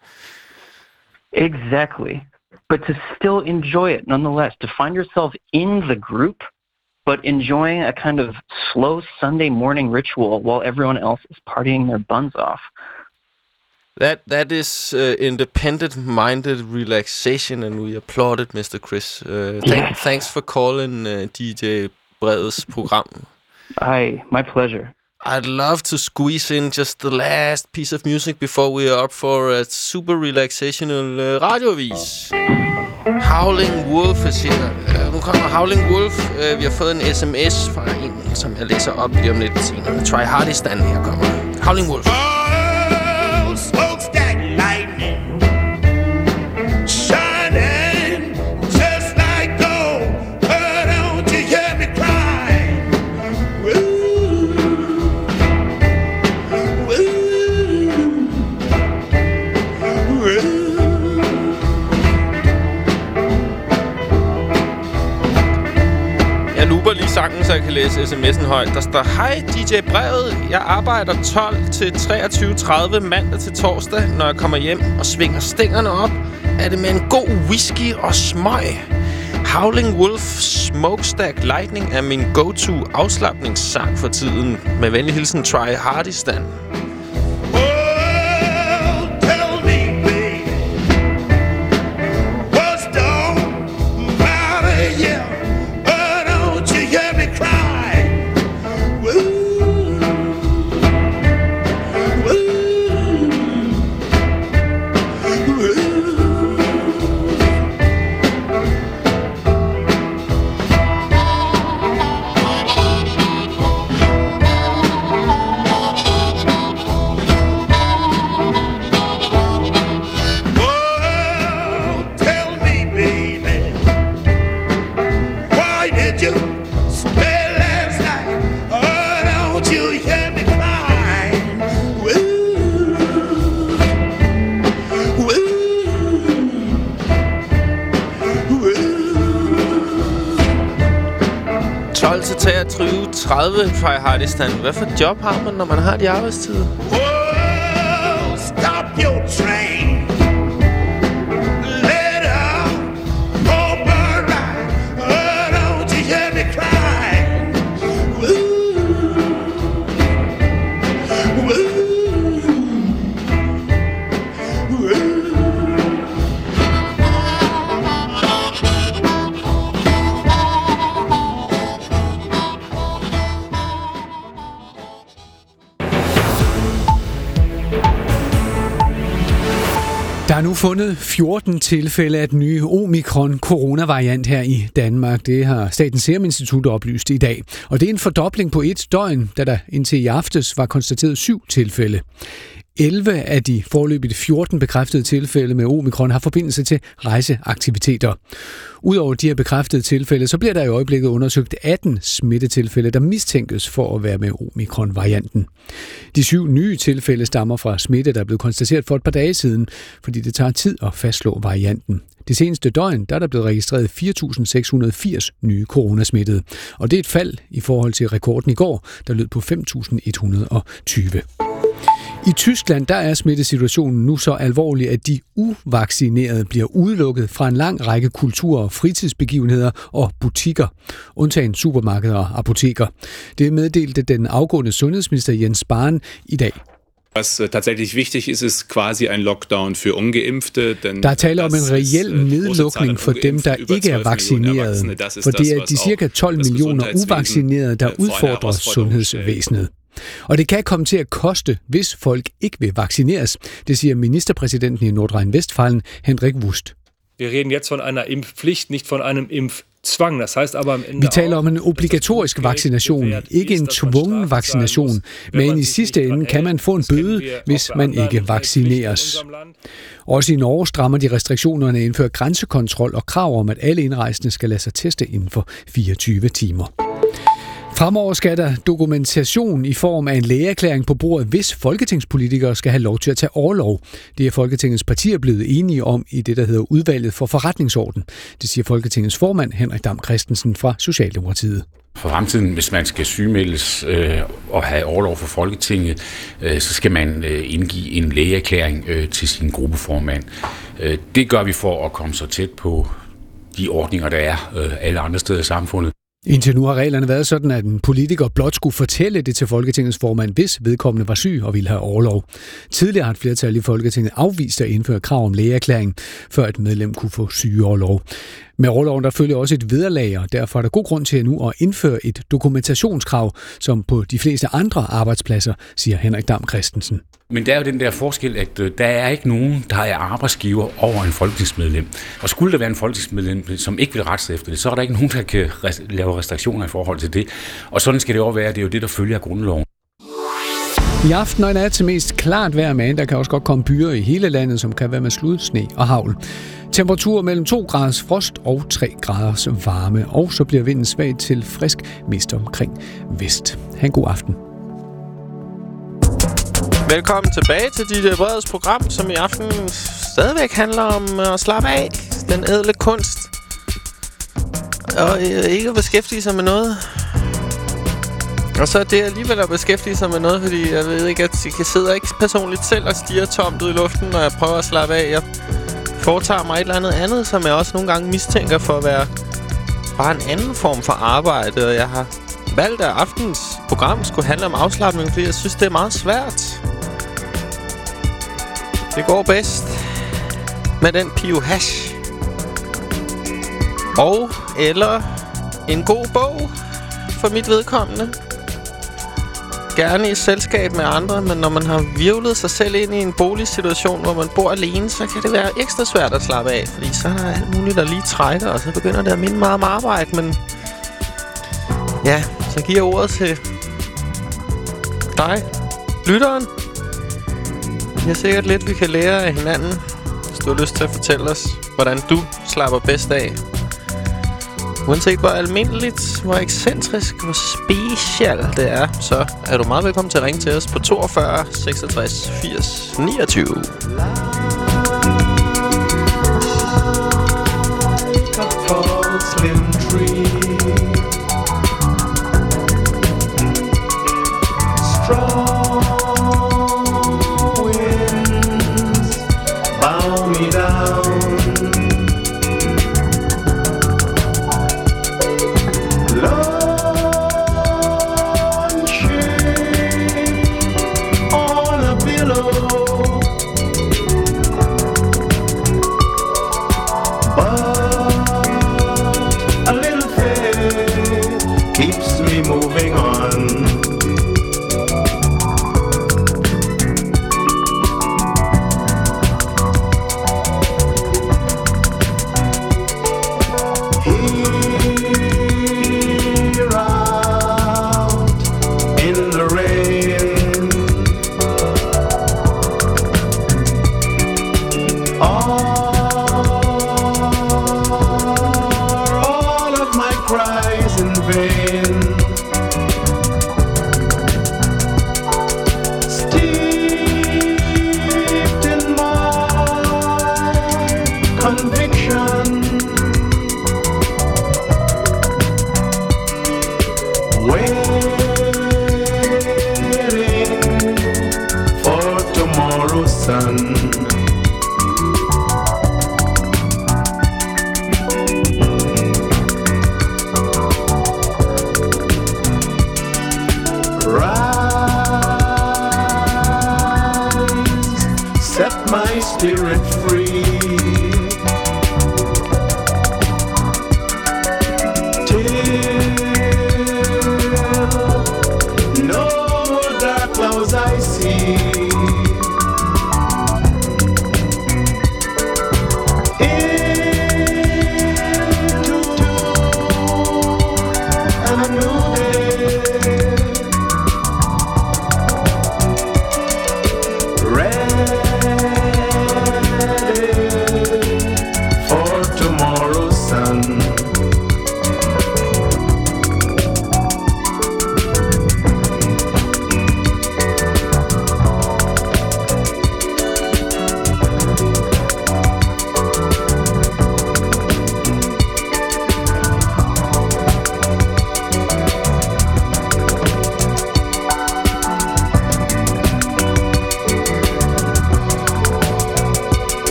Exactly. But to still enjoy it nonetheless, to find yourself in the group, but enjoying a kind of slow Sunday morning ritual while everyone else is partying their buns off. That that is uh, independent-minded relaxation, and we applaud it, Mr. Chris. Uh, thank, Yes. Thanks for calling uh, DJ Breds program. Aye, my pleasure. I'd love to squeeze in just the last piece of music before we are up for a super relaxational uh, radiovis. Howling Wolf siger her. Uh, øh, nu kommer Howling Wolf. Uh, vi har fået en sms fra en, som jeg læser op lige om lidt senere. Try Hardistan her kommer. Howling Wolf. Oh, kan læse sms'en højt. Der står, Hej DJ Brevet. Jeg arbejder 12 til 23.30 mandag til torsdag. Når jeg kommer hjem og svinger stængerne op, er det med en god whisky og smøg. Howling Wolf Smokestack Lightning er min go-to afslappningssang for tiden. Med venlig hilsen, Try Hardistan. 30 Try Hardistan. Hvad for job har man, når man har de arbejdstider? Fundet 14 tilfælde af den nye omikron-coronavariant her i Danmark. Det har Statens Serum Institut oplyst i dag. Og det er en fordobling på et døgn, da der indtil i aftes var konstateret syv tilfælde. 11 af de forløbige 14 bekræftede tilfælde med omikron har forbindelse til rejseaktiviteter. Udover de her bekræftede tilfælde, så bliver der i øjeblikket undersøgt 18 smittetilfælde, der mistænkes for at være med omikron-varianten. De syv nye tilfælde stammer fra smitte, der er blevet konstateret for et par dage siden, fordi det tager tid at fastslå varianten. Det seneste døgn der er der blevet registreret 4.680 nye coronasmittede, og det er et fald i forhold til rekorden i går, der lød på 5.120. I Tyskland der er smittesituationen nu så alvorlig, at de uvaccinerede bliver udelukket fra en lang række kultur- og fritidsbegivenheder og butikker, undtagen supermarkeder og apoteker. Det meddelte den afgående sundhedsminister Jens Spahn i dag. Was äh, tatsächlich wichtig ist, ist quasi ein Lockdown für Ungeimpfte. Denn Der er tale om en reel äh, nedlukning for dem, der ikke er über 12 Millionen vaccineret. For det er de cirka 12 das millioner uvaccinerede, der äh, udfordrer sundhedsvæsenet. Og det kan komme til at koste, hvis folk ikke vil vaccineres. Det siger ministerpræsidenten i Nordrhein-Westfalen, Henrik Wust. Wir reden jetzt von einer Impfpflicht, nicht von einem Impfzwang. Das heißt aber am Ende Vi taler om en obligatorisk vaccination, ikke en tvungen vaccination. Men i sidste ende kan man få en bøde, hvis man ikke vaccineres. Også i Norge strammer de restriktionerne at indføre grænsekontrol og krav om, at alle indrejsende skal lade sig teste inden for 24 timer. Fremover skal der dokumentation i form af en lægeerklæring på bordet, hvis folketingspolitikere skal have lov til at tage overlov. Det er Folketingets partier blevet enige om i det, der hedder udvalget for forretningsorden. Det siger Folketingets formand Henrik Dam Christensen fra Socialdemokratiet. For fremtiden, hvis man skal sygemeldes øh, og have overlov for Folketinget, øh, så skal man øh, indgive en lægeerklæring øh, til sin gruppeformand. Øh, det gør vi for at komme så tæt på de ordninger, der er øh, alle andre steder i samfundet. Indtil nu har reglerne været sådan, at en politiker blot skulle fortælle det til Folketingets formand, hvis vedkommende var syg og ville have overlov. Tidligere har et flertal i Folketinget afvist at indføre krav om lægeerklæring, før et medlem kunne få sygeoverlov. Med overloven der følger også et vederlag, og derfor er der god grund til nu at indføre et dokumentationskrav, som på de fleste andre arbejdspladser, siger Henrik Dam Christensen. Men der er jo den der forskel, at øh, der er ikke nogen, der er arbejdsgiver over en folketingsmedlem. Og skulle der være en folketingsmedlem, som ikke vil rette sig efter det, så er der ikke nogen, der kan lave restriktioner i forhold til det. Og sådan skal det også være. Det er jo det, der følger af grundloven. I aften og i nat til mest klart vejr, men der kan også godt komme byer i hele landet, som kan være med slud, sne og havl. Temperatur mellem 2 graders frost og 3 graders varme, og så bliver vinden svag til frisk, mest omkring vest. Ha' en god aften. Velkommen tilbage til dit Breds program, som i aften stadigvæk handler om øh, at slappe af. Den ædle kunst. Og øh, ikke at beskæftige sig med noget. Og så er det alligevel at beskæftige sig med noget, fordi jeg ved ikke, at jeg sidder ikke personligt selv og stiger tomt ud i luften, når jeg prøver at slappe af. Jeg foretager mig et eller andet andet, som jeg også nogle gange mistænker for at være bare en anden form for arbejde. Og jeg har valgt, at aftens program skulle handle om afslappning, fordi jeg synes, det er meget svært. Det går bedst med den Pio Hash. Og eller en god bog for mit vedkommende. Gerne i selskab med andre, men når man har virvlet sig selv ind i en boligsituation, hvor man bor alene, så kan det være ekstra svært at slappe af. Fordi så er der alt muligt, der lige trækker, og så begynder det at minde meget om arbejde. Men ja, så giver jeg ordet til dig, lytteren. Jeg er sikkert lidt, vi kan lære af hinanden, hvis du har lyst til at fortælle os, hvordan du slapper bedst af. Uanset hvor almindeligt, hvor ekscentrisk, hvor special det er, så er du meget velkommen til at ringe til os på 42 66 80 29.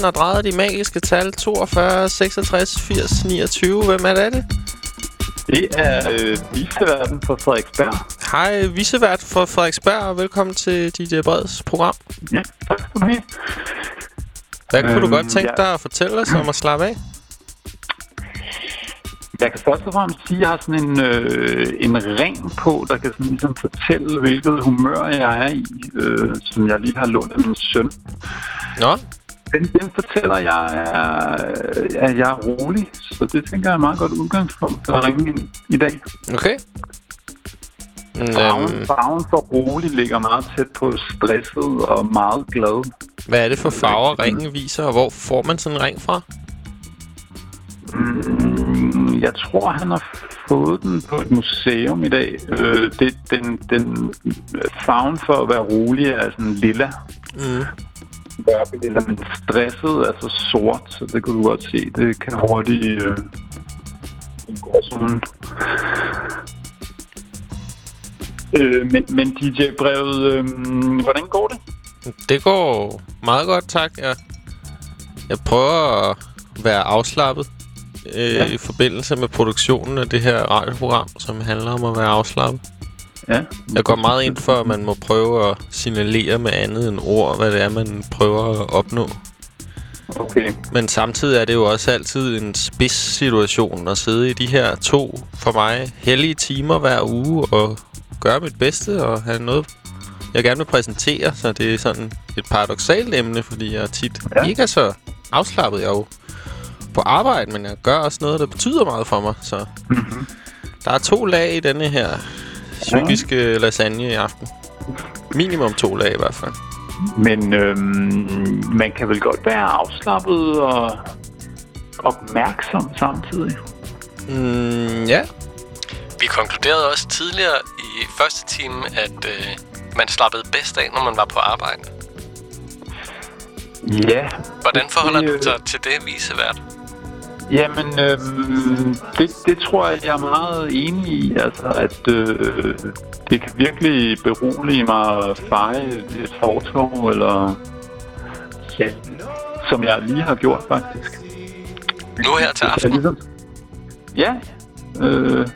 pelsen og drejet de magiske tal 42, 66, 80, 29. Hvem er det? Det er øh, viseverden for Frederiksberg. Hej, visevært for Frederiksberg, og velkommen til DJ Breds program. Ja, tak skal du have. Hvad kunne du Øhm, godt tænke ja. dig at fortælle os om at slappe af? Jeg kan først og fremmest sige, at jeg har sådan en, øh, en ring på, der kan sådan ligesom fortælle, hvilket humør jeg er i, øh, som jeg lige har lånt af min søn. Nå? Den, fortæller jeg, er, at jeg er rolig, så det tænker jeg er et meget godt udgangspunkt at ringe ind i dag. Okay. Farven, Øhm, farven for rolig ligger meget tæt på stresset og meget glad. hvad er det for farver, ringen viser, og hvor får man sådan en ring fra? Mm, Jeg tror, han har fået den på et museum i dag. Øh, det, den, den farven for at være rolig er sådan lilla. Mm. Mørke lilla, men stresset er så sort, så det kan du godt se. Det kan hurtigt øh, gå sådan. Øh, men, men DJ-brevet, øh, hvordan går det? Det går meget godt, tak. Jeg, jeg prøver at være afslappet øh, Ja. i forbindelse med produktionen af det her radioprogram, som handler om at være afslappet. Ja. Jeg går meget ind for, at man må prøve at signalere med andet end ord, hvad det er, man prøver at opnå. Okay. Men samtidig er det jo også altid en spids situation at sidde i de her to, for mig, hellige timer hver uge og gøre mit bedste og have noget, jeg gerne vil præsentere. Så det er sådan et paradoxalt emne, fordi jeg tit ja. ikke er så afslappet. Jeg er jo på arbejde, men jeg gør også noget, der betyder meget for mig. Så mm-hmm. der er to lag i denne her psykiske lasagne i aften. Minimum to lag i hvert fald. Men øhm, man kan vel godt være afslappet og opmærksom samtidig. Mm, ja. Vi konkluderede også tidligere i første time, at øh, man slappede bedst af, når man var på arbejde. Ja. Hvordan forholder Det, du øh, dig til det, visevært? Jamen, øhm, det, det tror jeg, jeg er meget enig i. Altså, at øh, det kan virkelig berolige mig at feje et fortov, eller ja, som jeg lige har gjort, faktisk. Nu her til aften. ligesom, ja, øh,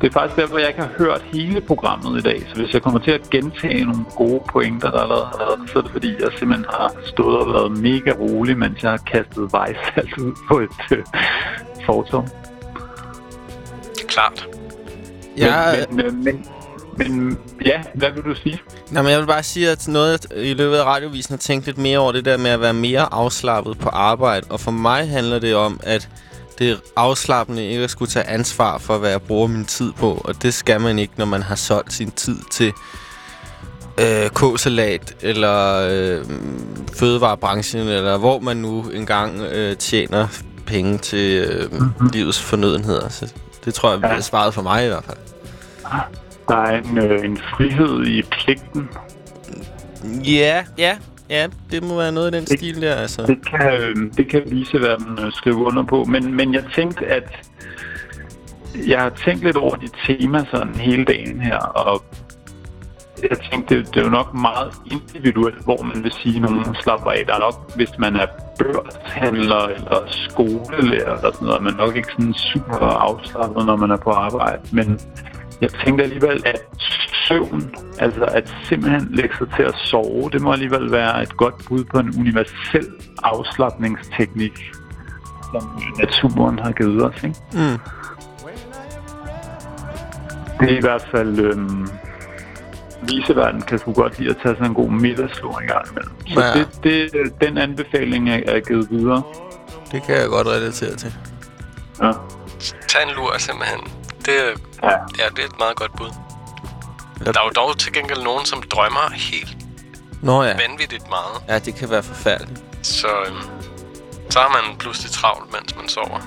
det er faktisk derfor, jeg ikke har hørt hele programmet i dag. Så hvis jeg kommer til at gentage nogle gode pointer, der allerede har været, så er det fordi, jeg simpelthen har stået og været mega rolig, mens jeg har kastet vejsalt ud på et øh, fortov. Klart. Ja, men, men, men, men, ja, hvad vil du sige? Nå, men jeg vil bare sige, at noget i løbet af radiovisen har tænkt lidt mere over det der med at være mere afslappet på arbejde. Og for mig handler det om, at det er afslappende ikke at skulle tage ansvar for, hvad jeg bruger min tid på. Og det skal man ikke, når man har solgt sin tid til øh, k-salat, eller øh, fødevarebranchen, eller hvor man nu engang øh, tjener penge til øh, mm-hmm. livets fornødenheder. Så det tror jeg er svaret for mig i hvert fald. Der er en, øh, en frihed i pligten. Ja, ja. Ja, det må være noget i den stil der, altså. Det kan, øh, det kan viseverden øh, skrive under på. Men, men jeg tænkte, at jeg har tænkt lidt over dit tema sådan hele dagen her, og jeg tænkte, det, det er jo nok meget individuelt, hvor man vil sige, at nogen slapper af. Der er nok, hvis man er børshandler eller skolelærer eller sådan noget, er man nok ikke sådan super afslappet, når man er på arbejde. Men jeg tænkte alligevel, at søvn, altså at simpelthen lægge sig til at sove, det må alligevel være et godt bud på en universel afslappningsteknik, som naturen har givet os. Ikke? Mm. Det er i hvert fald... Øhm, viseverden kan sgu godt lide at tage sig en god middagslur en gang imellem. Så Ja. det, det, den anbefaling er, er givet videre. Det kan jeg godt relatere til. Ja. Tag en lur, simpelthen. Det, er- ja. ja, det er et meget godt bud. Der er jo dog til gengæld nogen, som drømmer helt Nå ja. vanvittigt meget. Ja, det kan være forfærdeligt. Så, øhm, så har man pludselig travlt, mens man sover.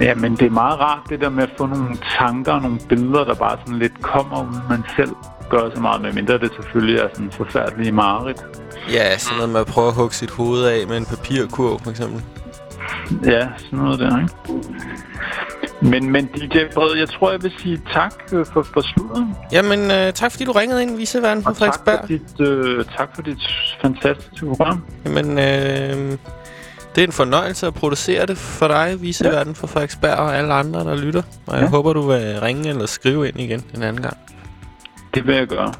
Ja, men det er meget rart det der med at få nogle tanker og nogle billeder, der bare sådan lidt kommer, uden man selv gør så meget, med mindre det selvfølgelig er sådan forfærdelige mareridt. Ja, sådan noget med at prøve at hugge sit hoved af med en papirkurv, for eksempel. Ja, sådan noget der, ikke? Men, men DJ Bred, jeg tror, jeg vil sige tak øh, for, for sluderen. Jamen, øh, tak fordi du ringede ind, Viseverden på Og tak Frederiksberg. for, dit, øh, tak for dit fantastiske program. Jamen, øh, det er en fornøjelse at producere det for dig, Viseverden ja. for Frederiksberg og alle andre, der lytter. Og jeg Ja. håber, du vil ringe eller skrive ind igen en anden gang. Det vil jeg gøre.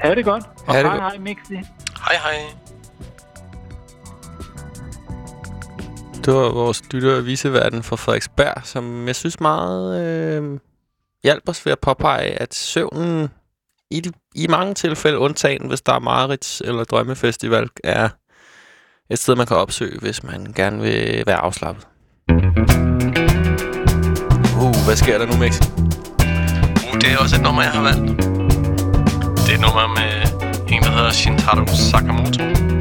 Ha' det godt. Og Ha' det hej, godt. hej, Mixi. Hej, hej. Det var vores lytter af Viseverden for Frederiksberg, som jeg synes meget øh, hjalp os ved at påpege, at søvnen i, de, i mange tilfælde, undtagen hvis der er Marits eller Drømmefestival, er et sted, man kan opsøge, hvis man gerne vil være afslappet. Uh, hvad sker der nu, Mixi? Uh, det er også et nummer, jeg har valgt. Det er et nummer med en, der hedder Shintaro Sakamoto.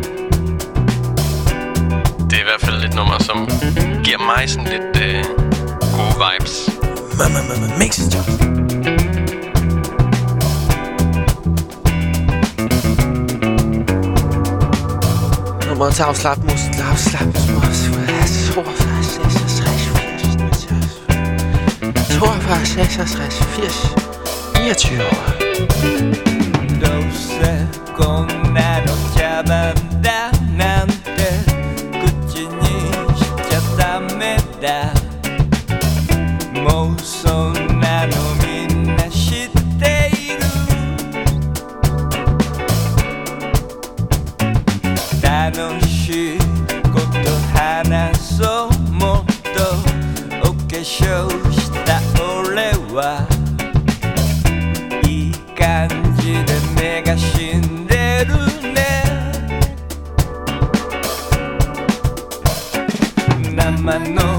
Det er i hvert fald et nummer, som giver mig sådan lidt øh, gode vibes. Mamma, mamma, mix it Nummer til afslappmus, afslappmus, 42, 66, 80, 29ど I know.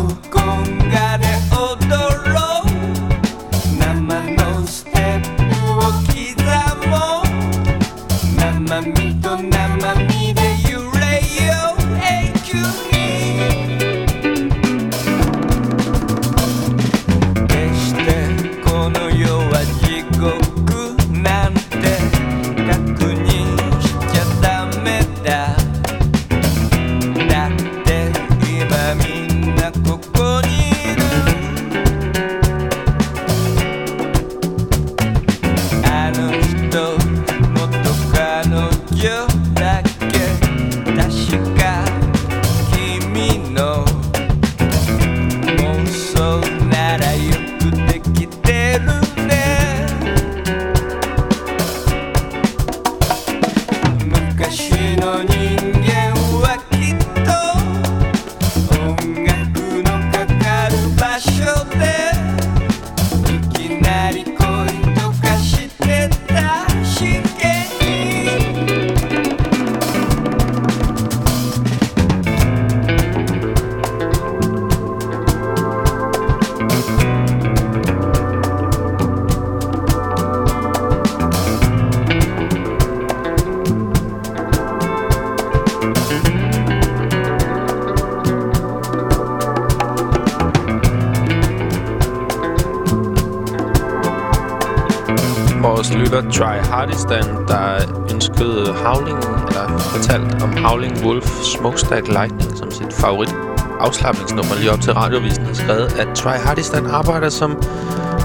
Try Hardistan, der ønskede Havlingen eller fortalt om Howling Wolf Smokestack Lightning som sit favorit afslappningsnummer lige op til radiovisen har skrevet, at Try Hardistan arbejder som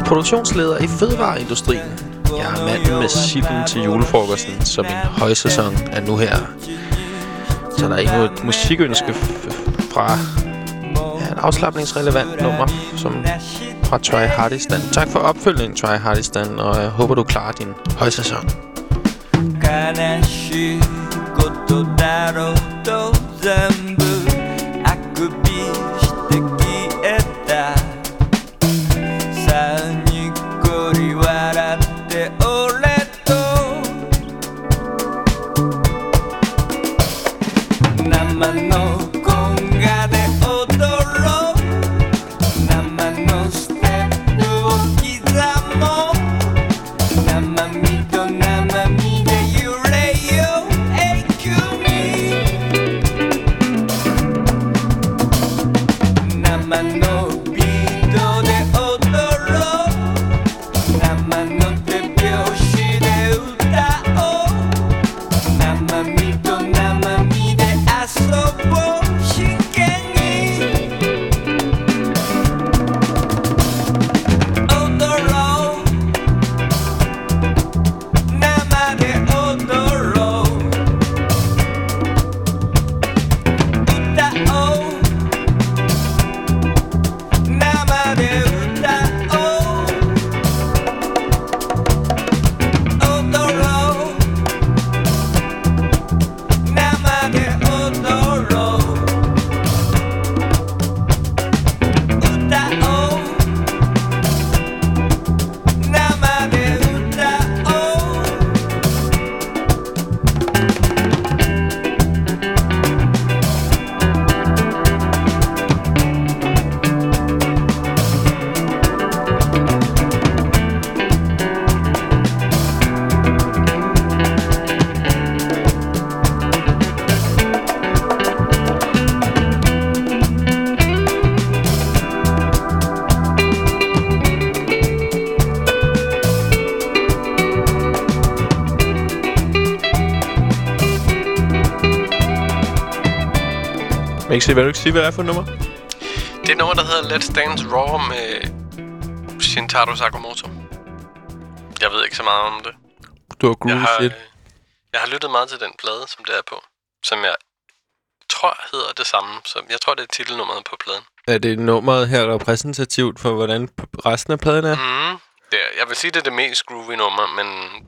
produktionsleder i fødevareindustrien. Jeg er manden med chippen til julefrokosten, som en højsæson er nu her. Så der er endnu et musikønske fra ja, et afslappningsrelevant nummer, som fra Try Hardistan. Tak for opfølgningen, Try Hardistan, og jeg håber, du klarer din højsæson. Kanashi koto daro to Mixi, vil du ikke sige, hvad det er for et nummer? Det er et nummer, der hedder Let's Dance Raw med Shintaro Sakamoto. Jeg ved ikke så meget om det. Du har Jeg groove har, shit. øh, jeg har lyttet meget til den plade, som det er på. Som jeg tror hedder det samme. Så jeg tror, det er titelnummeret på pladen. Er det nummeret her repræsentativt for, hvordan resten af pladen er? Mm. Det er, jeg vil sige, det er det mest groovy nummer, men,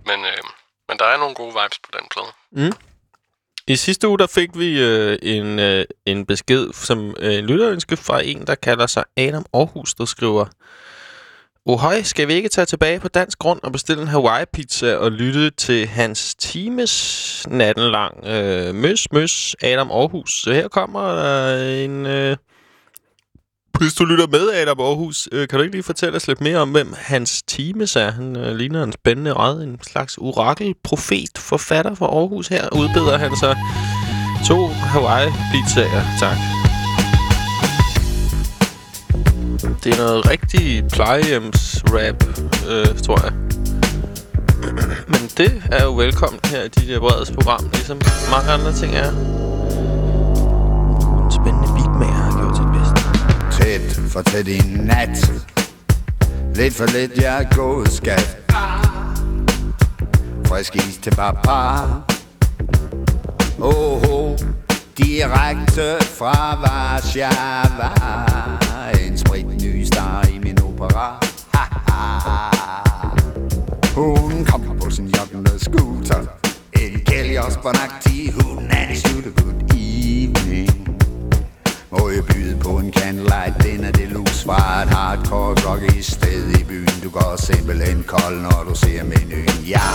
men, øh, men der er nogle gode vibes på den plade. Mm. I sidste uge, der fik vi øh, en, øh, en besked, som øh, en lytterønske fra en, der kalder sig Adam Aarhus, der skriver Ohøj, skal vi ikke tage tilbage på dansk grund og bestille en Hawaii-pizza og lytte til hans times natten lang? Øh, møs, møs, Adam Aarhus. Så her kommer der en... Øh, hvis du lytter med, Adam Aarhus, øh, kan du ikke lige fortælle os lidt mere om, hvem hans Times er? Han øh, ligner en spændende ræd, en slags orakel, profet, forfatter fra Aarhus. Her udbeder han så to Hawaii-pizzaer. Tak. Det er noget rigtig plejehjems-rap, øh, tror jeg. Men det er jo velkommen her i DJ Breds program, ligesom mange andre ting er. Tæt for tæt i nat. Lidt for lidt, jeg er gået skat. Frisk is til papa. Oho, direkte fra Warszawa. En sprit ny star i min opera. Ha, ha. Hun kom på sin joggende scooter. En Kelly Osbourne-agtig Hun anslutte good evening byde på en candlelight. Dinner deluxe fra et hardcore rock i sted i byen. Du går simpelthen kold, når du ser menuen. Ja!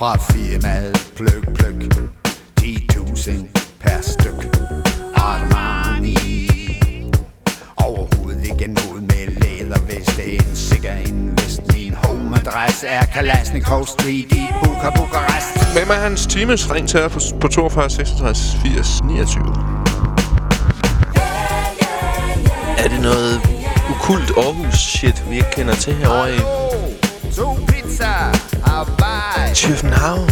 Fra firmaet Pløk Pløk, 10.000 per styk. Armani, gennembrud med lædervest Det er en sikker invest Min homeadresse er Kalasnikov Street i Buka Bukarest Hvem er hans times? Ring til på, på 42 66 80 29. Er det noget ukult Aarhus-shit, vi ikke kender til herovre i København?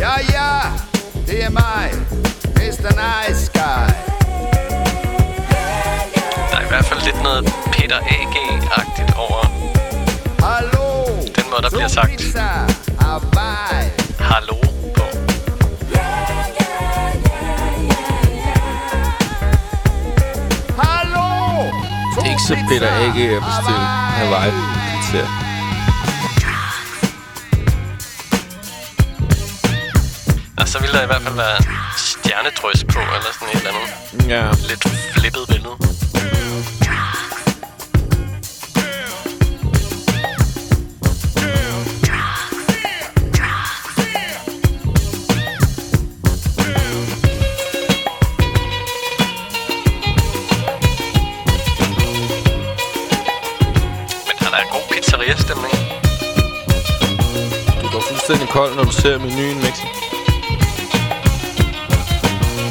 Ja, ja, det er mig Mr. Nice Guy Der er i hvert fald lidt noget Peter A.G.-agtigt over Hallo den måde, der bliver sagt. Hallo ikke så Peter A.G. at bestille Hawaii pizza. Og så ville der i hvert fald være stjernedrys på, eller sådan et eller andet. Ja. Lidt flippet kold, når du ser menuen, Mexi.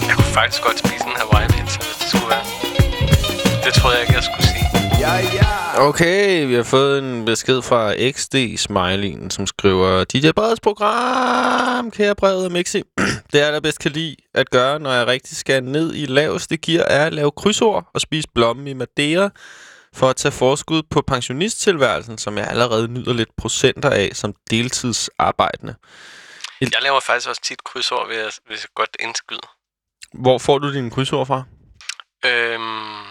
Jeg kunne faktisk godt spise en Hawaii-pizza, hvis det skulle være. Det troede jeg ikke, jeg skulle sige. Ja, ja Okay, vi har fået en besked fra XD Smileyen, som skriver DJ Breds program, kære brevet af Mixi. det er der bedst kan lide at gøre, når jeg rigtig skal ned i laveste gear, er at lave krydsord og spise blomme i Madeira, for at tage forskud på pensionisttilværelsen, som jeg allerede nyder lidt procenter af som deltidsarbejdende. Jeg laver faktisk også tit krydsord, ved at, hvis jeg godt indskyde. Hvor får du dine krydsord fra? Øhm,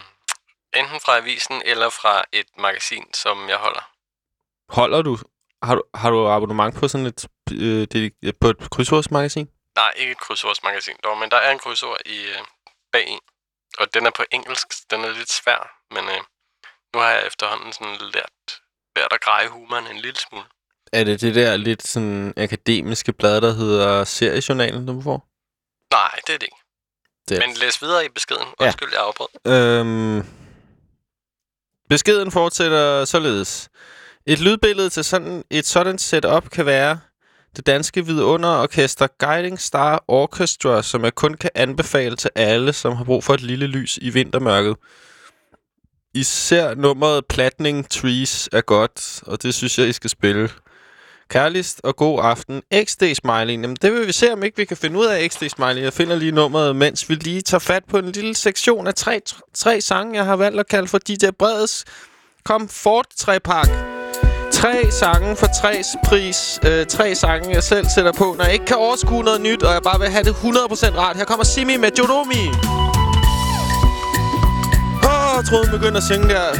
enten fra avisen eller fra et magasin, som jeg holder. Holder du? Har du, har du abonnement på sådan et, øh, det, på et krydsordsmagasin? Nej, ikke et krydsordsmagasin dog, men der er en krydsord i øh, bag Og den er på engelsk, den er lidt svær, men øh, nu har jeg efterhånden sådan lært, lært at greje humoren en lille smule. Er det det der lidt sådan akademiske blad, der hedder Seriejournalen, du får? Nej, det er det ikke. Det. Men læs videre i beskeden. Ja. Undskyld, jeg afbrød. Øhm, beskeden fortsætter således. Et lydbillede til sådan et sådan setup kan være det danske vidunderorkester Guiding Star Orchestra, som jeg kun kan anbefale til alle, som har brug for et lille lys i vintermørket. Især nummeret Platning Trees er godt, og det synes jeg, I skal spille. Kærligst og god aften. XD Smiley. Jamen, det vil vi se, om ikke vi kan finde ud af XD Smiley. Jeg finder lige nummeret, mens vi lige tager fat på en lille sektion af tre, tre sange, jeg har valgt at kalde for DJ Breds Comfort 3 Tre sange for tre pris. Øh, tre sange, jeg selv sætter på, når jeg ikke kan overskue noget nyt, og jeg bare vil have det 100% rart. Her kommer Simi med Jodomi. Åh, oh, troede, begyndte at synge der.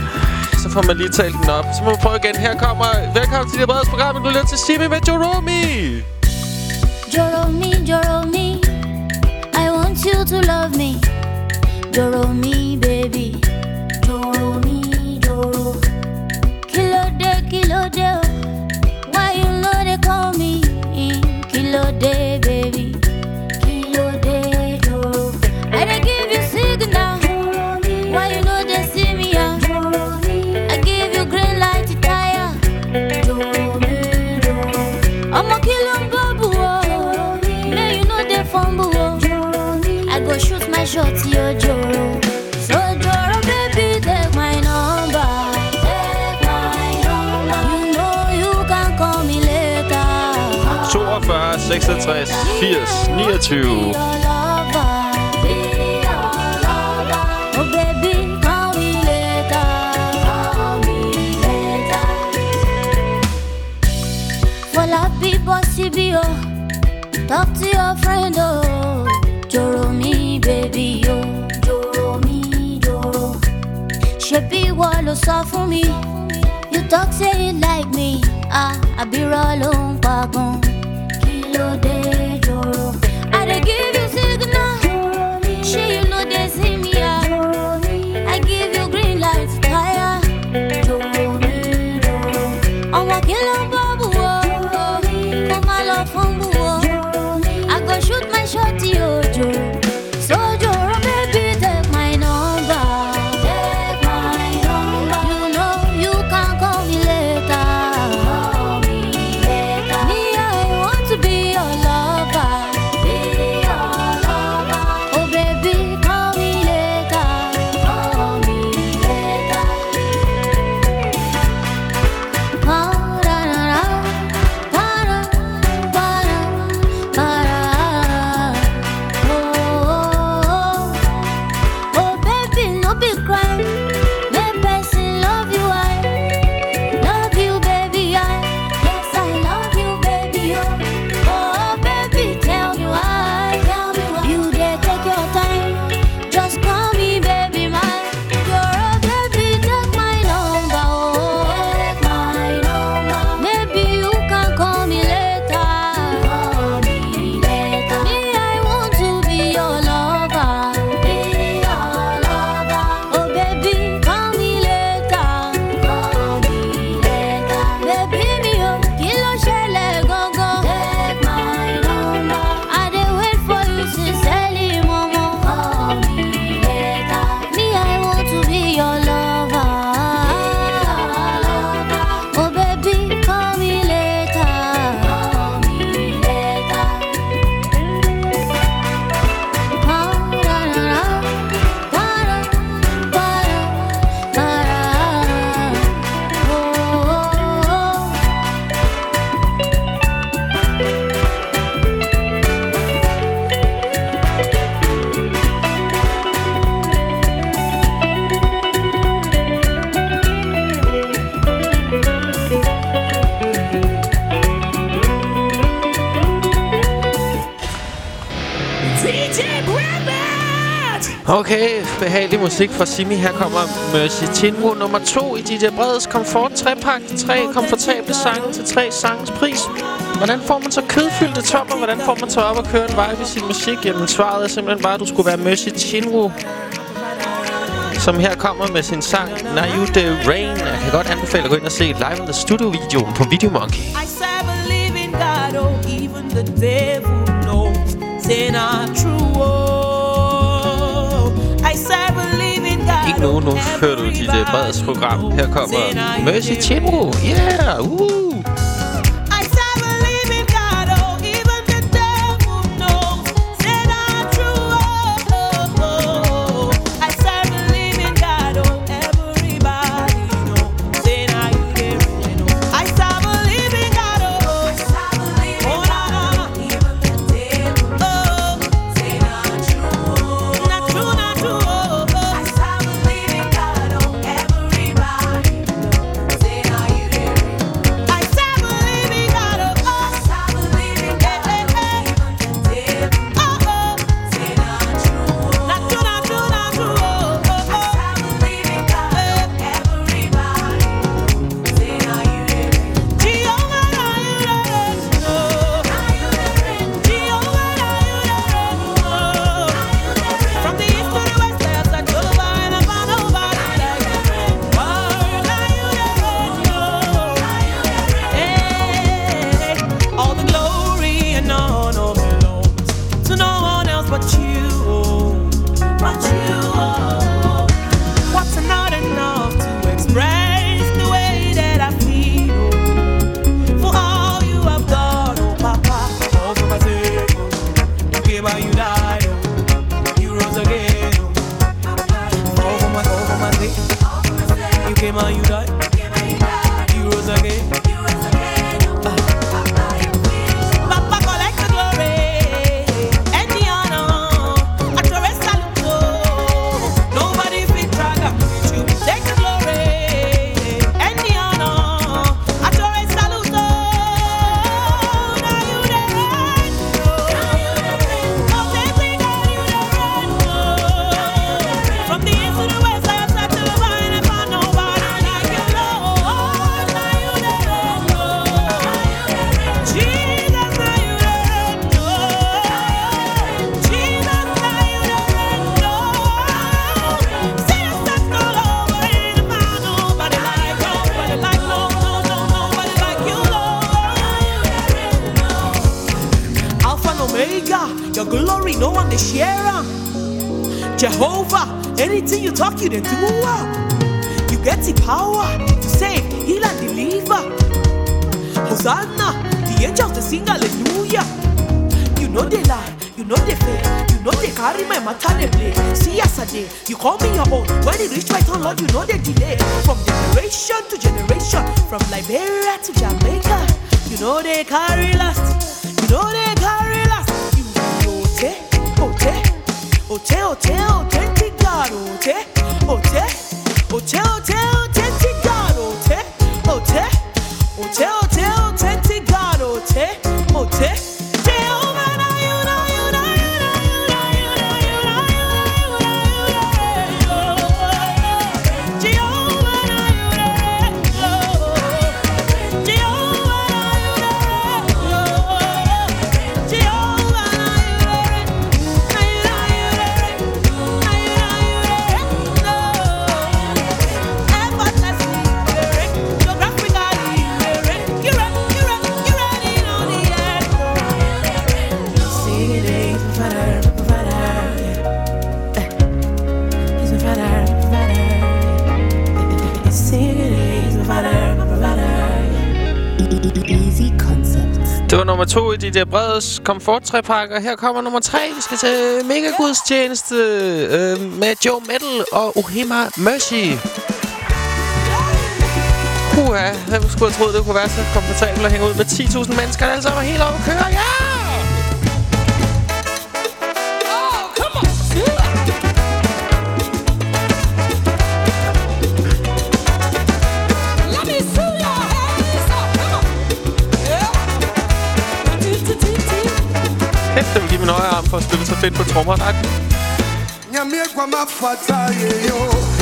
Så får man lige talt den op. Så må vi prøve igen. Her kommer... Velkommen til det brede program. Du lytter til Simi med Joromi. Joromi, Joromi, I want you to love me. Joromi, baby. Joromi, Joro. Kilo de, kilo de. Why you know they call me? Kilo de. 66, 80, 29. Voilà, be be. Talk to your friend, oh. Joro me, baby, oh. Joro me. Joro. be ìwọ lo sọ for me. You talk, say it like me. Ah, I be rolling, pagun. Kí ló dé, Joro? I dey give you Okay, behagelig musik fra Simi. Her kommer Mercy Chinwo nummer 2 i DJ Breds Komfort 3-pack. Tre komfortable sange til tre sangens pris. Hvordan får man så kødfyldte topper? Hvordan får man så op og køre en vej ved sin musik? Jamen, svaret er simpelthen bare, at du skulle være Mercy Chinwo. Som her kommer med sin sang Now You The Rain. Jeg kan godt anbefale at gå ind og se Live in the Studio-videoen på Videomonkey. I serve a God, oh, even the devil knows. Nu, nu hører du DJ Breds program. Her kommer Mercy Chimro. Yeah, uh. Sing hallelujah. You know they lie, you know they fake, you know they carry my matter they play. See yesterday, you call me your own. When it reach my turn, Lord, you know they delay. From generation to generation, from Liberia to Jamaica, you know they carry last. You know they carry last. You they, ote, ote, ote, authentic God, ote, ote, ote, ote, authentic nummer to i der Breds Comfort 3 pakker. Her kommer nummer tre. Vi skal til Mega Gudstjeneste øh, med Joe Metal og Ohima Mercy. Uha, hvem skulle have troet, det kunne være så komfortabelt at hænge ud med 10.000 mennesker, der alle sammen er helt oppe at køre. Ja! Min højre arm for at spille så fedt på trommer. Tak.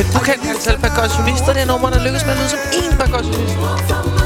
Et ukendt antal percussionister, det er nummer, der lykkes med at lyde som én percussionist.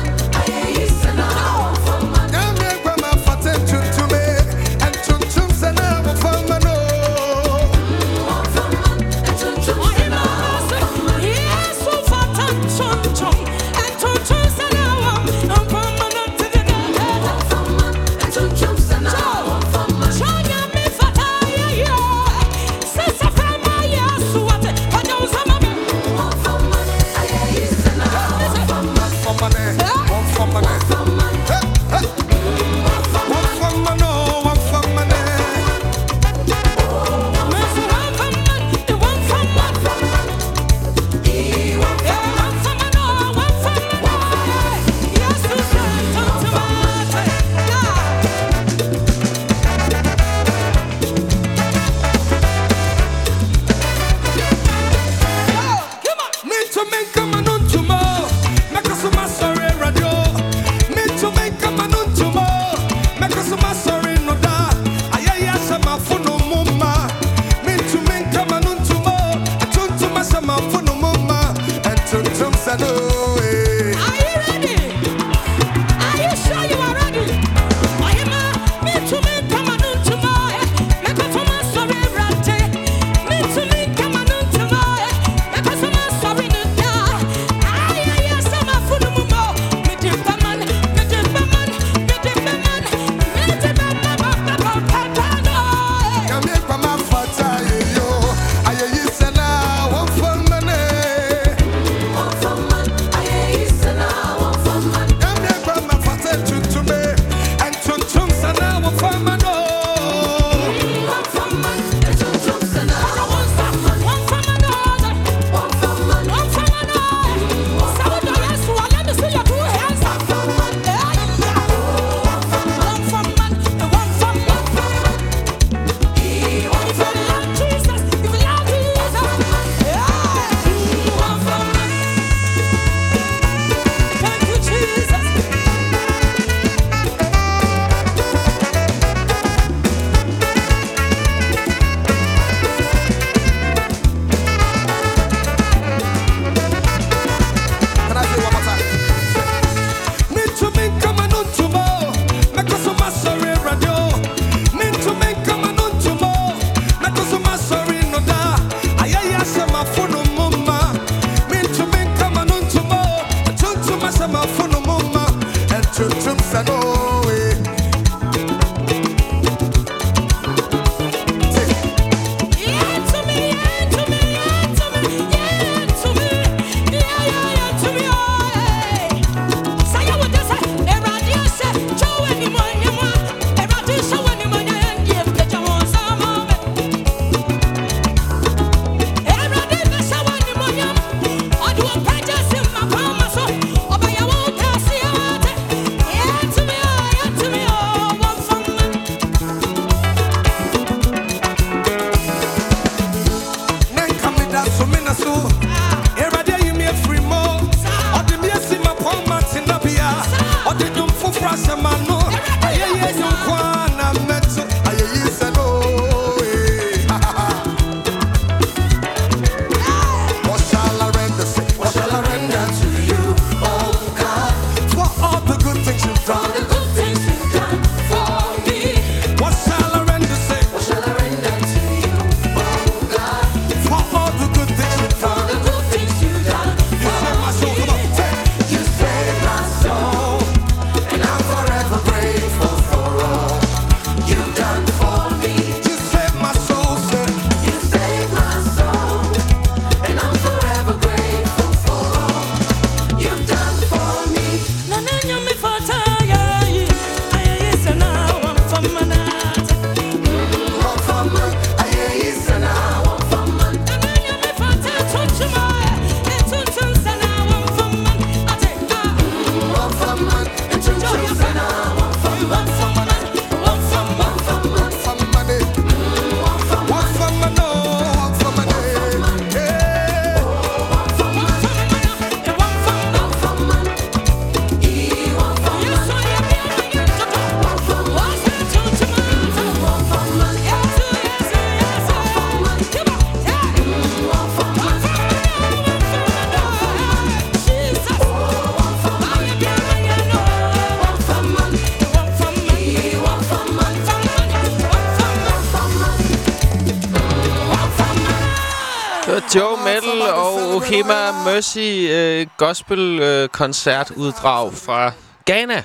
Ohima Mercy øh, gospel øh, koncertuddrag fra Ghana.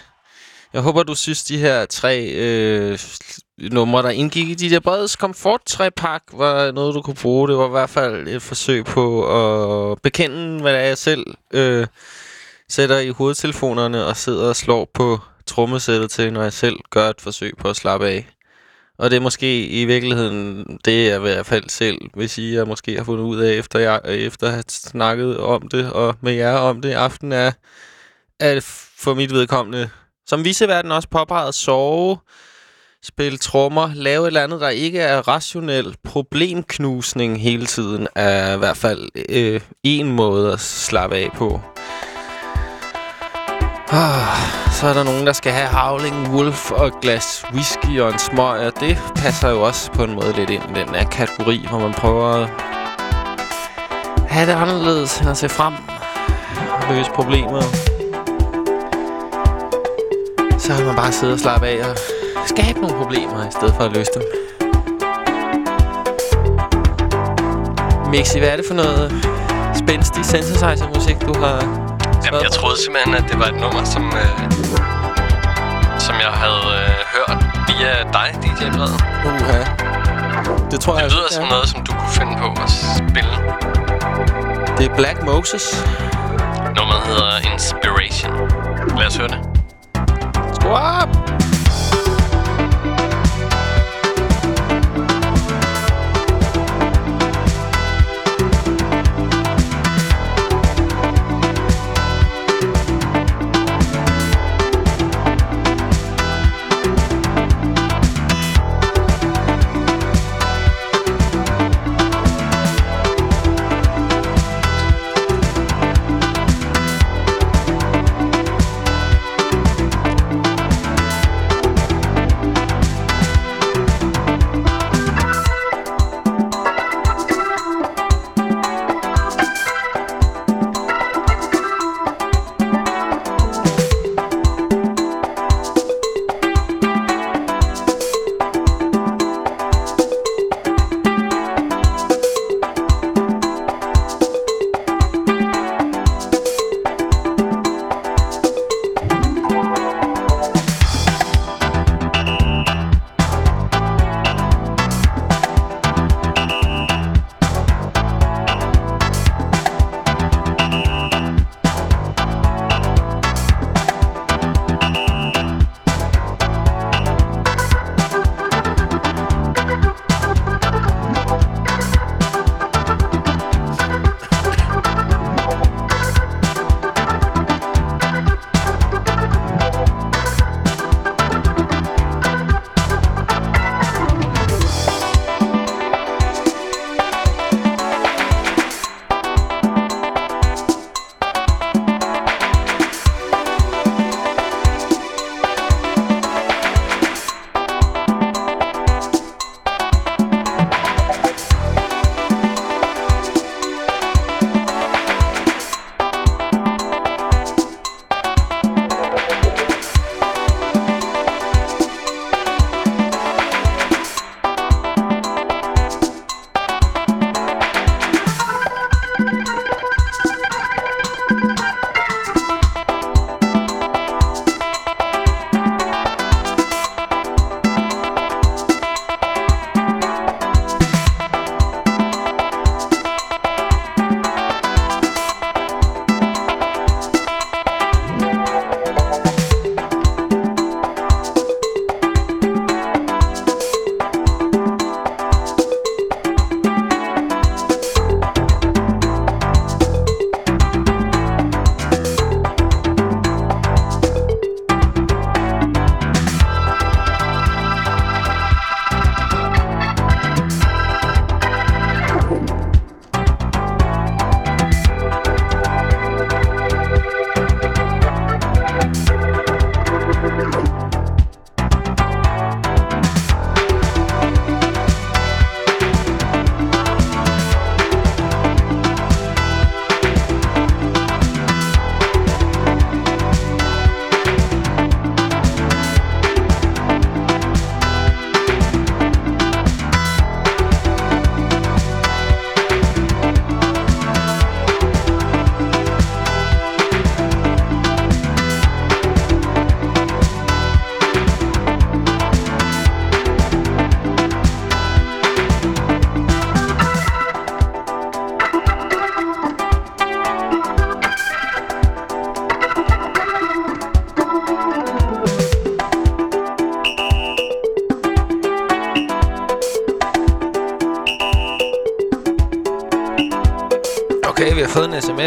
Jeg håber, du synes, de her tre øh, numre, der indgik i de der Breds Comfort 3 pack var noget, du kunne bruge. Det var i hvert fald et forsøg på at bekende, hvad det er, jeg selv øh, sætter i hovedtelefonerne og sidder og slår på trommesættet til, når jeg selv gør et forsøg på at slappe af. Og det er måske i virkeligheden det, jeg i hvert fald selv vil sige, jeg måske har fundet ud af, efter, jeg, efter at have snakket om det, og med jer om det i aften, er, at for mit vedkommende, som viseverden også påpeget, sove, spille trommer, lave et eller andet, der ikke er rationel problemknusning hele tiden, er i hvert fald øh, en måde at slappe af på. Ah, så er der nogen, der skal have Howling Wolf og et glas whisky og en smøg, og det passer jo også på en måde lidt ind i den her kategori, hvor man prøver at have det anderledes end at se frem og løse problemer. Så kan man bare sidde og slappe af og skabe nogle problemer, i stedet for at løse dem. Mixi, hvad er det for noget spændstig synthesizer-musik, du har Jamen, jeg troede simpelthen, at det var et nummer, som, øh, som jeg havde øh, hørt via dig, DJ Brede. Uha. Det tror det jeg lyder også, som ja. noget, som du kunne finde på at spille. Det er Black Moses. Nummeret hedder Inspiration. Lad os høre det. Skru op!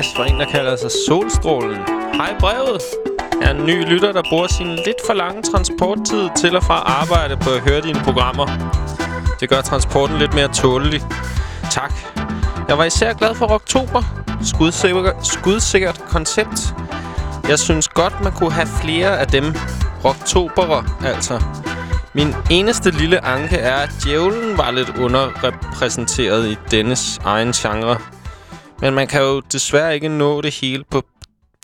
Sms fra en, der kalder sig Solstrålen. Hej brevet. Jeg er en ny lytter, der bruger sin lidt for lange transporttid til og fra arbejde på at høre dine programmer. Det gør transporten lidt mere tålelig. Tak. Jeg var især glad for Oktober. Skudsikker, skudsikkert koncept. Jeg synes godt, man kunne have flere af dem. Oktoberer, altså. Min eneste lille anke er, at djævlen var lidt underrepræsenteret i dennes egen genre. Men man kan jo desværre ikke nå det hele på,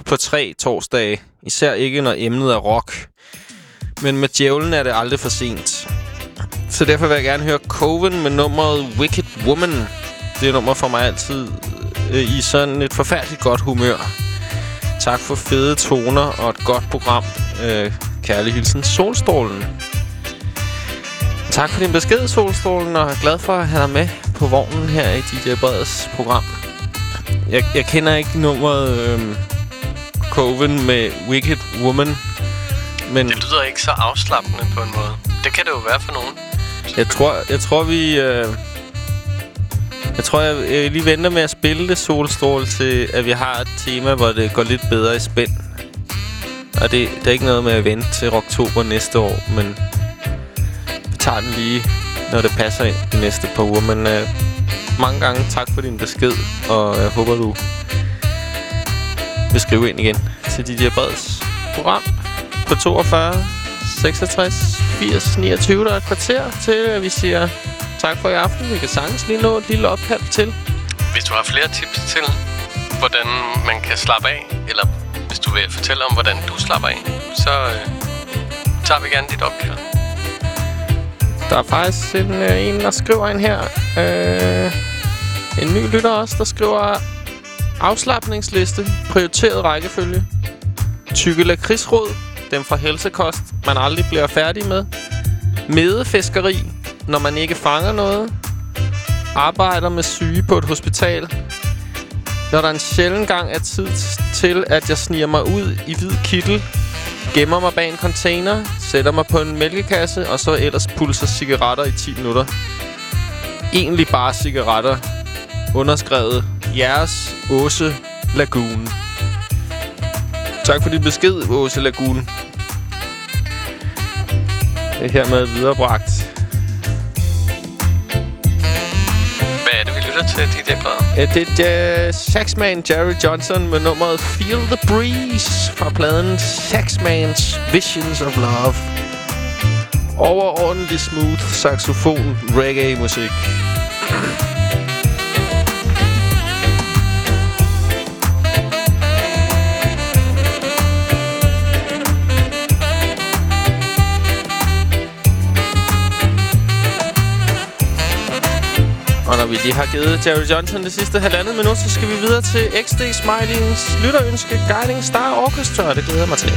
på tre torsdage. Især ikke, når emnet er rock. Men med djævlen er det aldrig for sent. Så derfor vil jeg gerne høre Coven med nummeret Wicked Woman. Det nummer for mig altid øh, i sådan et forfærdeligt godt humør. Tak for fede toner og et godt program. Øh, kærlig hilsen, Solstrålen. Tak for din besked, Solstrålen, og jeg er glad for at have dig med på vognen her i DJ øh, Breds program. Jeg, jeg kender ikke nummeret øhm, Coven med Wicked Woman, men Det lyder ikke så afslappende på en måde. Det kan det jo være for nogen. jeg tror, jeg tror vi... Øh, jeg tror, jeg, jeg lige venter med at spille det, Solstråle, til at vi har et tema, hvor det går lidt bedre i spænd. Og det, det er ikke noget med at vente til oktober næste år, men vi tager den lige, når det passer ind de næste par uger. Men øh, mange gange tak for din besked, og jeg håber, du vil skrive ind igen til DJ Breds program på 42 66 80 29. Der er et kvarter til, at vi siger tak for i aften. Vi kan sagtens lige nå et lille opkald til. Hvis du har flere tips til, hvordan man kan slappe af, eller hvis du vil fortælle om, hvordan du slapper af, så øh, tager vi gerne dit opkald. Der er faktisk en, øh, en der skriver ind her. Øh, en ny lytter også, der skriver afslappningsliste, prioriteret rækkefølge. Tykke lakridsråd, dem fra helsekost, man aldrig bliver færdig med. Medefiskeri, når man ikke fanger noget. Arbejder med syge på et hospital. Når der en sjælden gang er tid til, at jeg sniger mig ud i hvid kittel, gemmer mig bag en container, sætter mig på en mælkekasse, og så ellers pulser cigaretter i 10 minutter. Egentlig bare cigaretter. Underskrevet Jeres Åse Lagoon. Tak for din besked, Åse Lagoon. Det er hermed viderebragt. Hvad er det, vi lytter til, DJ Brede? Ja, det er uh, Saxman Jerry Johnson med nummeret Feel the Breeze fra pladen Saxmans Visions of Love. Overordentlig smooth saxofon reggae Og når vi lige har givet Jerry Johnson det sidste halvandet minut, så skal vi videre til XD Smileys lytterønske Guiding Star Orchestra. Det glæder jeg mig til.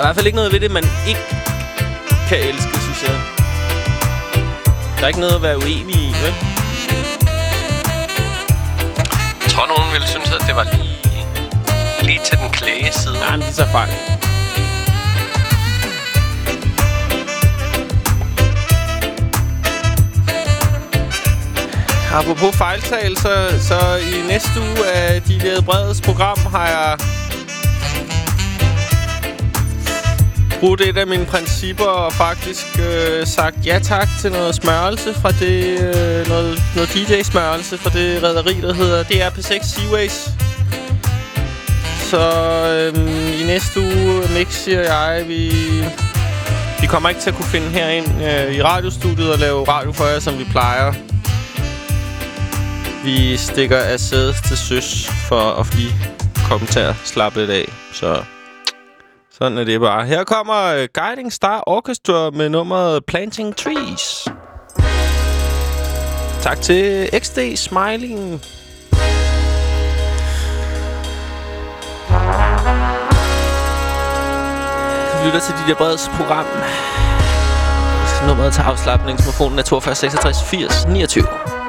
Er i hvert fald ikke noget ved det, man ikke kan elske, synes jeg. Der er ikke noget at være uenig i, vel? Jeg tror, nogen ville synes, at det var lige, lige til den klæge side. Ja, men de tager fejl. Apropos fejltagelser, så i næste uge af DJ Breds program har jeg brudt et af mine principper og faktisk øh, sagt ja tak til noget smørelse fra det, øh, noget, noget DJ-smørelse fra det rederi, der hedder DRP6 Seaways. Så øh, i næste uge, Mix og jeg, vi, vi kommer ikke til at kunne finde herind øh, i radiostudiet og lave radio for jer, som vi plejer. Vi stikker afsted til søs for at lige komme til at slappe lidt af. Så sådan er det bare. Her kommer øh, Guiding Star Orchestra med nummeret Planting Trees. Tak til XD Smiling. lytter til dit breds program. Nummeret til afslappningsmofonen er 42 66 80 29.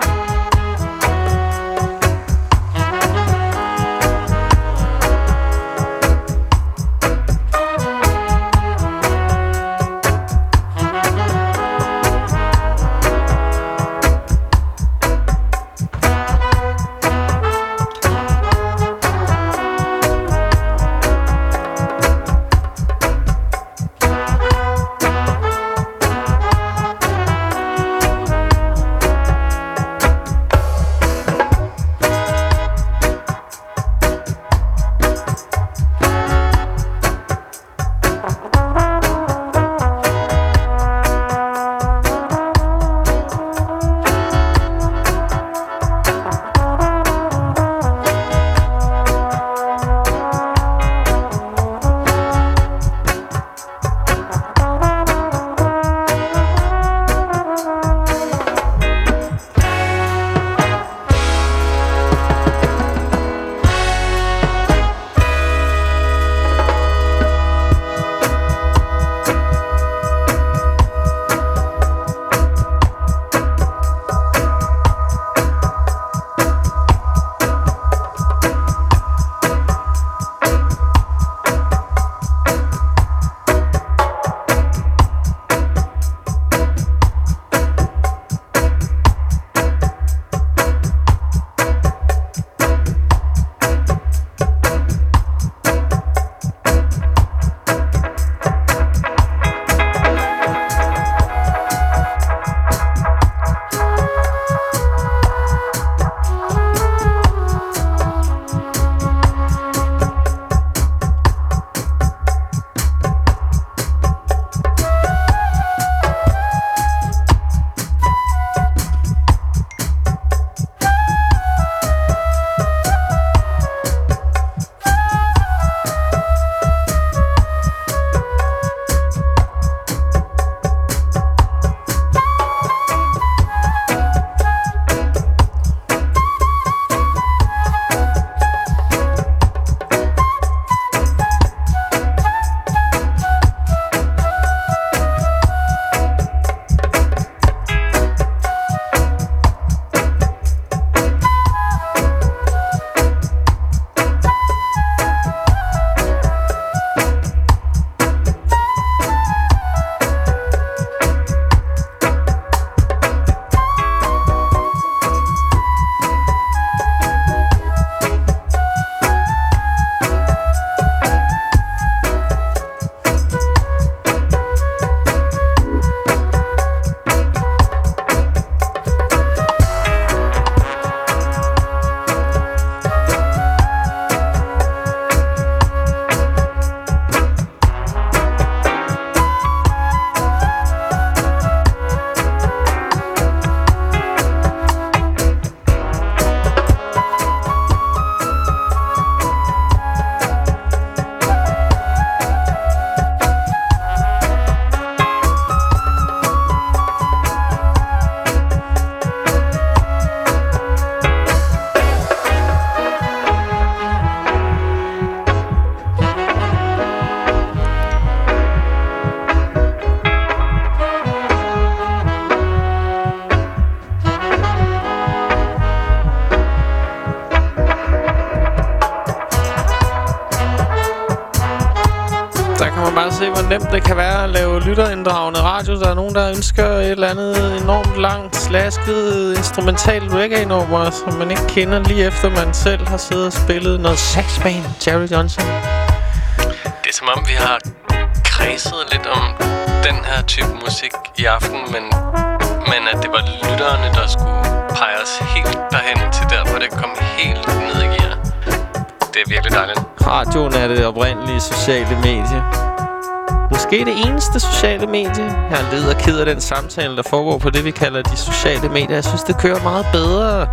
lytterinddragende radio. Der er nogen, der ønsker et eller andet enormt langt, slasket, instrumentalt reggae-nummer, som man ikke kender lige efter man selv har siddet og spillet noget saxband, Jerry Johnson. Det er som om, vi har kredset lidt om den her type musik i aften, men, men at det var lytterne, der skulle pege os helt derhen til der, hvor det kom helt ned i gear. Det er virkelig dejligt. Radioen er det oprindelige sociale medie. Måske det eneste sociale medie. Jeg er led ked af den samtale, der foregår på det, vi kalder de sociale medier. Jeg synes, det kører meget bedre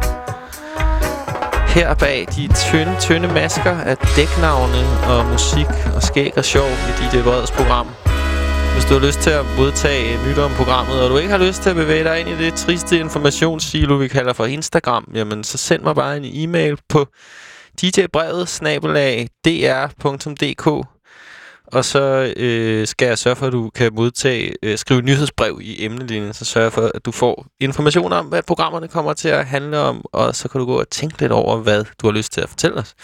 her bag de tynde, tynde masker af dæknavne og musik og skæg og sjov i DJ Breds program. Hvis du har lyst til at modtage nyt om programmet, og du ikke har lyst til at bevæge dig ind i det triste informationssilo, vi kalder for Instagram, jamen så send mig bare en e-mail på djbrevet snabelag dr.dk og så øh, skal jeg sørge for, at du kan modtage, øh, skrive nyhedsbrev i emnelinjen, så sørger jeg for, at du får information om, hvad programmerne kommer til at handle om, og så kan du gå og tænke lidt over, hvad du har lyst til at fortælle os.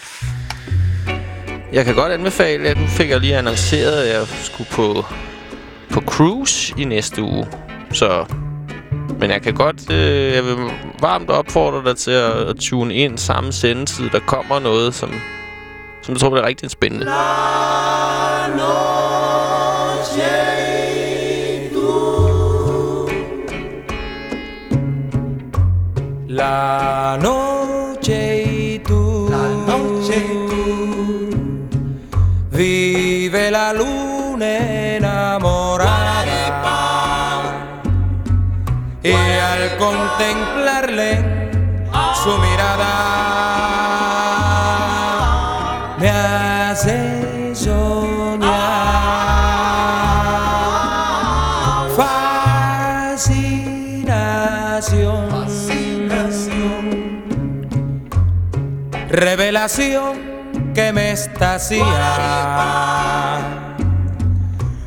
Jeg kan godt anbefale, at nu fik jeg lige annonceret, at jeg skulle på, på cruise i næste uge. Så, men jeg kan godt, øh, jeg vil varmt opfordre dig til at, at tune ind samme sendetid. Der kommer noget, som, som jeg tror bliver rigtig spændende. La noche y tú, la noche y tú, vive la luna enamorada. Y al contemplarle su mirada revelación que me estacía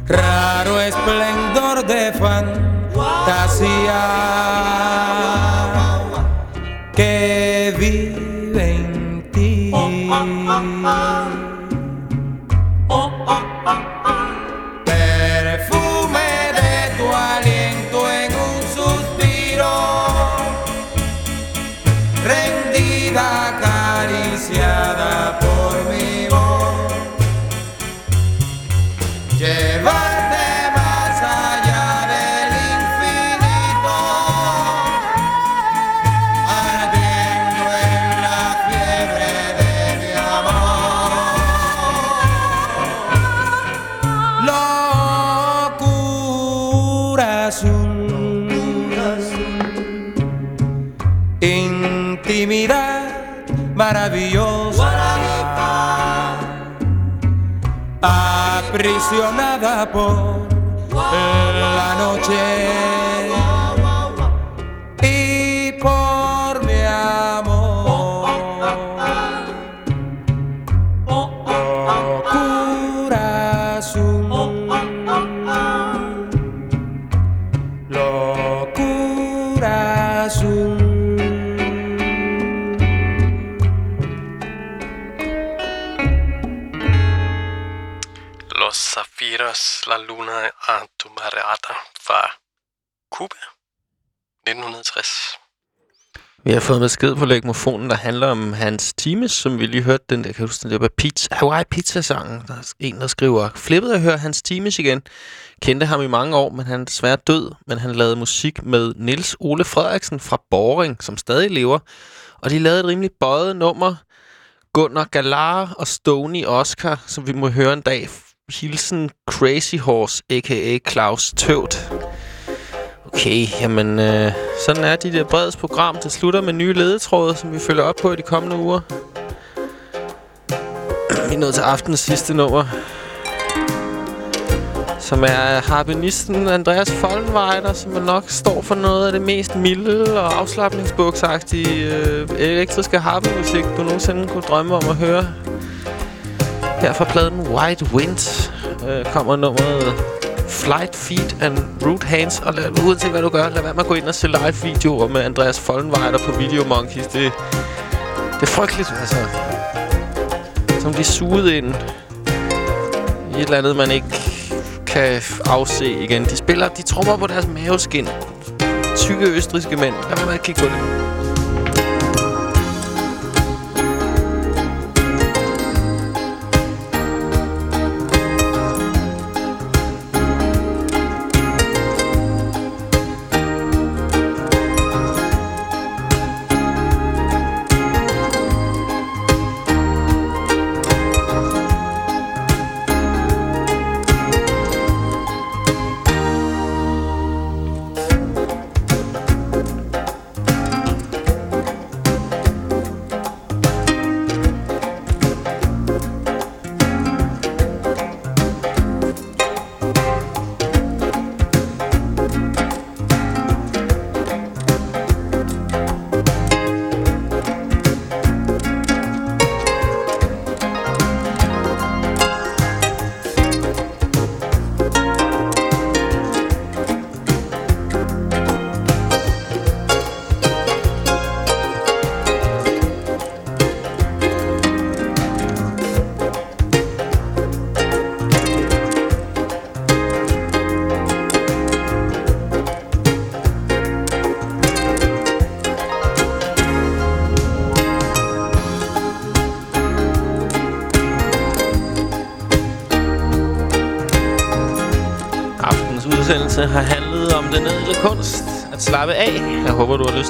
raro esplendor de fantasía aprisionada por la noche Zafiros, La Luna a tu Marata fra Cuba. 1960. Vi har fået besked på legmofonen, der handler om hans Times, som vi lige hørte den der, kan du huske den der pizza, Hawaii Pizza-sangen. Der er en, der skriver, flippet at høre hans Times igen. Kendte ham i mange år, men han er desværre død. Men han lavede musik med Nils Ole Frederiksen fra Boring, som stadig lever. Og de lavede et rimelig bøjet nummer. Gunnar Galar og Stony Oscar, som vi må høre en dag. Hilsen Crazy Horse, a.k.a. Claus Tøvt. Okay, jamen øh, sådan er de der breds program. Det slutter med nye ledetråde, som vi følger op på i de kommende uger. Vi er nået til aftenens sidste nummer. Som er harpenisten Andreas Follenweider, som nok står for noget af det mest milde og afslappningsbuksagtige øh, elektriske harpemusik, du nogensinde kunne drømme om at høre. Her fra pladen White Wind øh, kommer nummeret Flight Feet and Root Hands. Og lad, uanset hvad du gør, lad være med at gå ind og se live videoer med Andreas Follenweider på Video Monkeys. Det, det er frygteligt, altså. Som de suget ind i et eller andet, man ikke kan afse igen. De spiller, de trommer på deres maveskin. Tykke østriske mænd. Lad være med at kigge på det.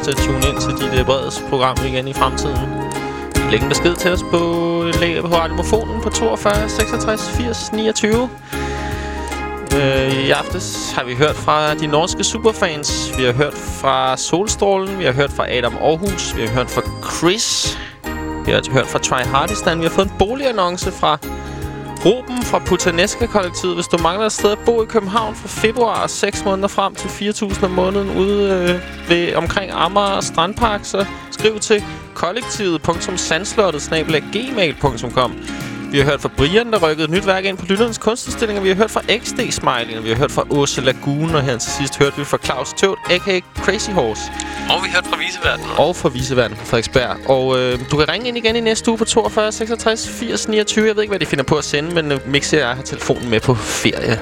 Til at tune ind til dit øh, Breds program igen i fremtiden. Læg en besked til os på, på radiomofonen på 42 66 80 29. Øh, I aftes har vi hørt fra de norske superfans. Vi har hørt fra Solstrålen. Vi har hørt fra Adam Aarhus. Vi har hørt fra Chris. Vi har hørt fra Try Hardistan. Vi har fået en boligannonce fra Ruben fra Putaneska-kollektivet. Hvis du mangler et sted at bo i København fra februar og 6 måneder frem til 4.000 om måneden ude øh, ved, omkring Amager Strandpark, så skriv til kollektivet.sandslottet.gmail.com Vi har hørt fra Brian, der rykkede et nyt værk ind på Lytternes kunstudstilling, og vi har hørt fra XD Smiling, og vi har hørt fra Åse Lagun, og her til sidst hørte vi fra Claus Tøvt, a.k.a. Crazy Horse. Og vi hørte fra Viseverdenen. Og fra Viseverden på Frederiksberg. Og øh, du kan ringe ind igen i næste uge på 42 66 80 29. Jeg ved ikke, hvad de finder på at sende, men øh, Mixi og jeg har telefonen med på ferie.